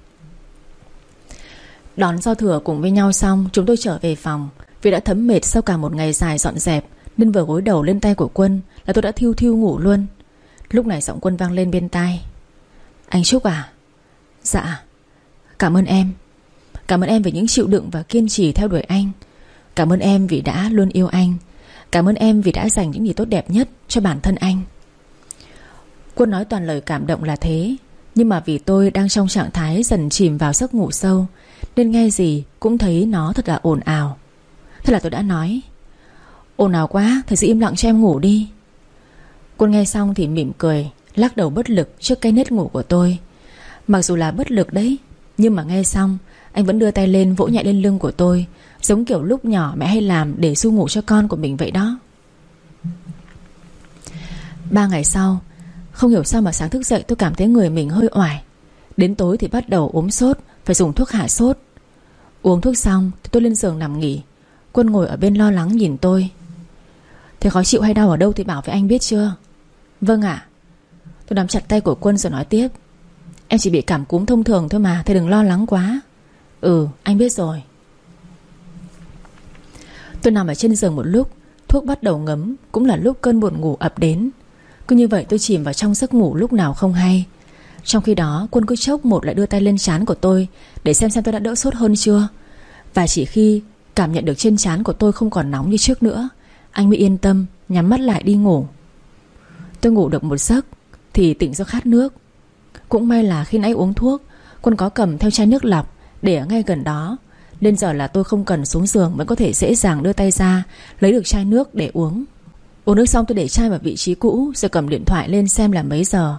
Đón giao thừa cùng với nhau xong, Chúng tôi trở về phòng. Vì đã thấm mệt sau cả một ngày dài dọn dẹp, Nên vừa gối đầu lên tay của quân Là tôi đã thiêu thiêu ngủ luôn. Lúc này giọng quân vang lên bên tai. Anh Trúc à? Dạ Cảm ơn em. Cảm ơn em vì những chịu đựng và kiên trì theo đuổi anh. Cảm ơn em vì đã luôn yêu anh. Cảm ơn em vì đã dành những gì tốt đẹp nhất Cho bản thân anh. Quân nói toàn lời cảm động là thế, Nhưng mà vì tôi đang trong trạng thái Dần chìm vào giấc ngủ sâu, Nên nghe gì cũng thấy nó thật là ồn ào. Thế là tôi đã nói, Ồn ào quá, Thầy sẽ im lặng cho em ngủ đi. Quân nghe xong thì mỉm cười, Lắc đầu bất lực trước cái nết ngủ của tôi. Mặc dù là bất lực đấy, Nhưng mà nghe xong anh vẫn đưa tay lên vỗ nhẹ lên lưng của tôi, Giống kiểu lúc nhỏ mẹ hay làm Để du ngủ cho con của mình vậy đó. Ba ngày sau, Không hiểu sao mà sáng thức dậy tôi cảm thấy người mình hơi oải. Đến tối thì bắt đầu ốm sốt, Phải dùng thuốc hạ sốt. Uống thuốc xong thì tôi lên giường nằm nghỉ. Quân ngồi ở bên lo lắng nhìn tôi. Thế khó chịu hay đau ở đâu thì bảo với anh biết chưa? Vâng ạ. Tôi nắm chặt tay của Quân rồi nói tiếp. Em chỉ bị cảm cúm thông thường thôi mà Thầy đừng lo lắng quá. Ừ anh biết rồi. Tôi nằm ở trên giường một lúc, Thuốc bắt đầu ngấm, Cũng là lúc cơn buồn ngủ ập đến. Cứ như vậy tôi chìm vào trong giấc ngủ lúc nào không hay. Trong khi đó, Quân cứ chốc một lại đưa tay lên chán của tôi, Để xem xem tôi đã đỡ sốt hơn chưa. Và chỉ khi cảm nhận được trên chán của tôi không còn nóng như trước nữa, Anh mới yên tâm, Nhắm mắt lại đi ngủ. Tôi ngủ được một giấc, Thì tỉnh do khát nước. Cũng may là khi nãy uống thuốc, Quân có cầm theo chai nước lọc để ở ngay gần đó, Nên giờ là tôi không cần xuống giường Vẫn có thể dễ dàng đưa tay ra, Lấy được chai nước để uống. Uống nước xong tôi để chai vào vị trí cũ, Rồi cầm điện thoại lên xem là mấy giờ.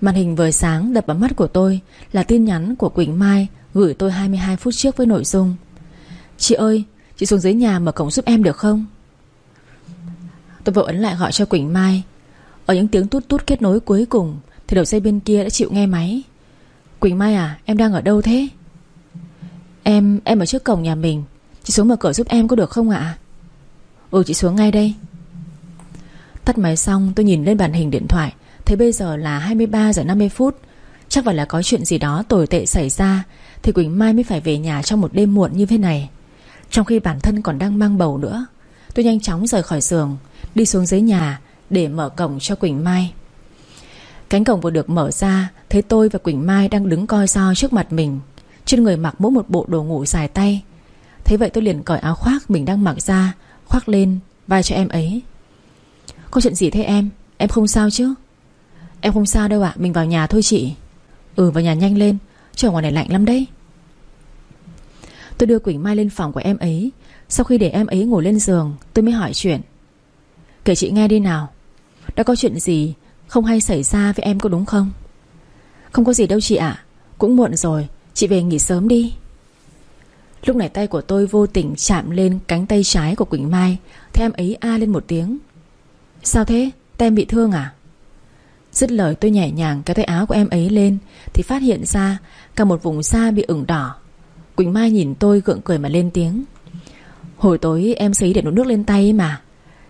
Màn hình vừa sáng, đập vào mắt của tôi Là tin nhắn của Quỳnh Mai Gửi tôi 22 phút trước với nội dung. Chị ơi, Chị xuống dưới nhà mở cổng giúp em được không? Tôi vội ấn lại gọi cho Quỳnh Mai. Ở những tiếng tút tút kết nối cuối cùng, Thì đầu dây bên kia đã chịu nghe máy. Quỳnh Mai à em đang ở đâu thế? Em em ở trước cổng nhà mình. Chị xuống mở cửa giúp em có được không ạ? Ừ chị xuống ngay đây. Tắt máy xong, tôi nhìn lên màn hình điện thoại. Thấy bây giờ là 23 giờ 50 phút. Chắc phải là có chuyện gì đó tồi tệ xảy ra, Thì Quỳnh Mai mới phải về nhà trong một đêm muộn như thế này. Trong khi bản thân còn đang mang bầu nữa, Tôi nhanh chóng rời khỏi giường, Đi xuống dưới nhà Để mở cổng cho Quỳnh Mai. Cánh cổng vừa được mở ra, Thấy tôi và Quỳnh Mai đang đứng coi so trước mặt mình. Trên người mặc mỗi một bộ đồ ngủ dài tay. Thế vậy tôi liền cởi áo khoác Mình đang mặc ra, Khoác lên vai cho em ấy. Có chuyện gì thế em? Em không sao chứ? Em không sao đâu ạ, Mình vào nhà thôi chị. Ừ vào nhà nhanh lên, Trời ngoài này lạnh lắm đấy. Tôi đưa Quỳnh Mai lên phòng của em ấy. Sau khi để em ấy ngồi lên giường, Tôi mới hỏi chuyện. Kể chị nghe đi nào, Đã có chuyện gì không hay xảy ra với em có đúng không? Không có gì đâu chị ạ, Cũng muộn rồi Chị về nghỉ sớm đi. Lúc này tay của tôi vô tình chạm lên cánh tay trái của Quỳnh Mai Thế em ấy a lên một tiếng. Sao thế? Tay em bị thương à? Dứt lời tôi nhẹ nhàng cái tay áo của em ấy lên, Thì phát hiện ra Cả một vùng da bị ửng đỏ. Quỳnh Mai nhìn tôi gượng cười mà lên tiếng. Hồi tối em xí để nụ nước lên tay mà.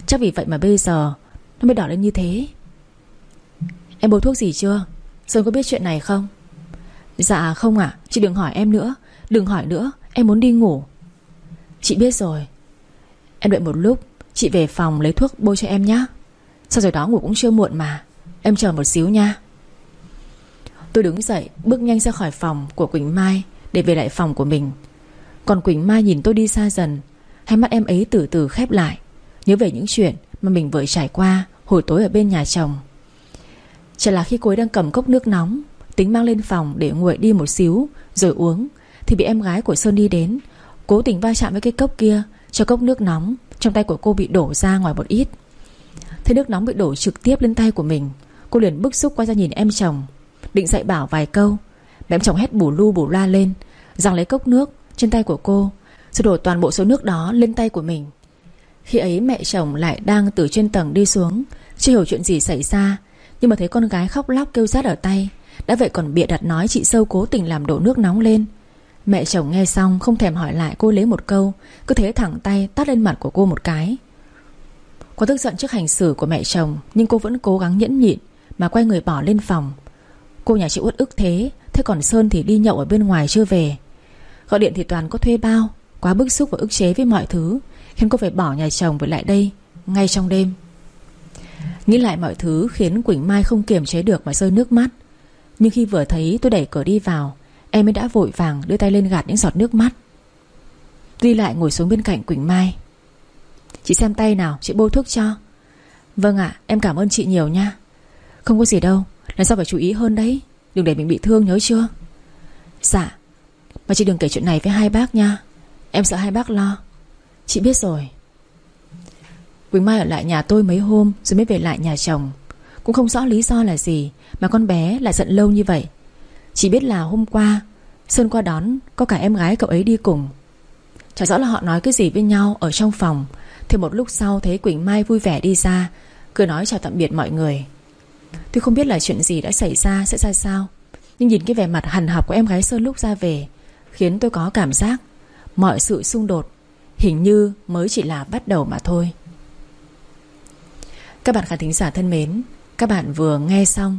Chắc vì vậy mà bây giờ Nó mới đỏ lên như thế. Em bôi thuốc gì chưa? Sơn có biết chuyện này không? Dạ không ạ, Chị đừng hỏi em nữa. Đừng hỏi nữa, Em muốn đi ngủ. Chị biết rồi. Em đợi một lúc, Chị về phòng lấy thuốc bôi cho em nhé Sau rồi đó ngủ cũng chưa muộn mà. Em chờ một xíu nha. Tôi đứng dậy, bước nhanh ra khỏi phòng của Quỳnh Mai Để về lại phòng của mình. Còn Quỳnh Mai nhìn tôi đi xa dần, Hai mắt em ấy từ từ khép lại, Nhớ về những chuyện mà mình vừa trải qua Hồi tối ở bên nhà chồng. Chỉ là khi cô ấy đang cầm cốc nước nóng Tính mang lên phòng để nguội đi một xíu, Rồi uống. Thì bị em gái của Sơn đi đến, Cố tình va chạm với cái cốc kia, Cho cốc nước nóng Trong tay của cô bị đổ ra ngoài một ít. Thế nước nóng bị đổ trực tiếp lên tay của mình, Cô liền bức xúc quay ra nhìn em chồng, Định dạy bảo vài câu. Mà em chồng hét bù lu bù la lên, Giằng lấy cốc nước trên tay của cô, Rồi đổ toàn bộ số nước đó lên tay của mình. Khi ấy mẹ chồng lại đang từ trên tầng đi xuống, Chưa hiểu chuyện gì xảy ra, Nhưng mà thấy con gái khóc lóc kêu rát ở tay đã vậy còn bịa đặt nói chị sâu cố tình làm đổ nước nóng lên. Mẹ chồng nghe xong không thèm hỏi lại cô lấy một câu, Cứ thế thẳng tay tát lên mặt của cô một cái. Có tức giận trước hành xử của mẹ chồng, Nhưng cô vẫn cố gắng nhẫn nhịn Mà quay người bỏ lên phòng. Cô nhà chị uất ức thế Thế còn Sơn thì đi nhậu ở bên ngoài chưa về. Gọi điện thì toàn có thuê bao, Quá bức xúc và ức chế với mọi thứ, Khiến cô phải bỏ nhà chồng về lại đây Ngay trong đêm. Nghĩ lại mọi thứ khiến Quỳnh Mai không kiềm chế được mà rơi nước mắt. Nhưng khi vừa thấy tôi đẩy cửa đi vào, Em mới đã vội vàng đưa tay lên gạt những giọt nước mắt. Đi lại ngồi xuống bên cạnh Quỳnh Mai. Chị xem tay nào, Chị bôi thuốc cho. Vâng ạ, em cảm ơn chị nhiều nha. Không có gì đâu, Lần sau phải chú ý hơn đấy. Đừng để mình bị thương, nhớ chưa? Dạ Mà chị đừng kể chuyện này với hai bác nha. Em sợ hai bác lo. Chị biết rồi. Quỳnh Mai ở lại nhà tôi mấy hôm, Rồi mới về lại nhà chồng. Cũng không rõ lý do là gì. Mà con bé lại giận lâu như vậy. Chỉ biết là hôm qua, Sơn qua đón Có cả em gái cậu ấy đi cùng. Chả rõ là họ nói cái gì với nhau Ở trong phòng. Thì một lúc sau thấy Quỳnh Mai vui vẻ đi ra, Cười nói chào tạm biệt mọi người. Tôi không biết là chuyện gì đã xảy ra, Sẽ ra sao. Nhưng nhìn cái vẻ mặt hằn học của em gái Sơn lúc ra về, Khiến tôi có cảm giác Mọi sự xung đột Hình như mới chỉ là bắt đầu mà thôi. Các bạn khán thính giả thân mến, Các bạn vừa nghe xong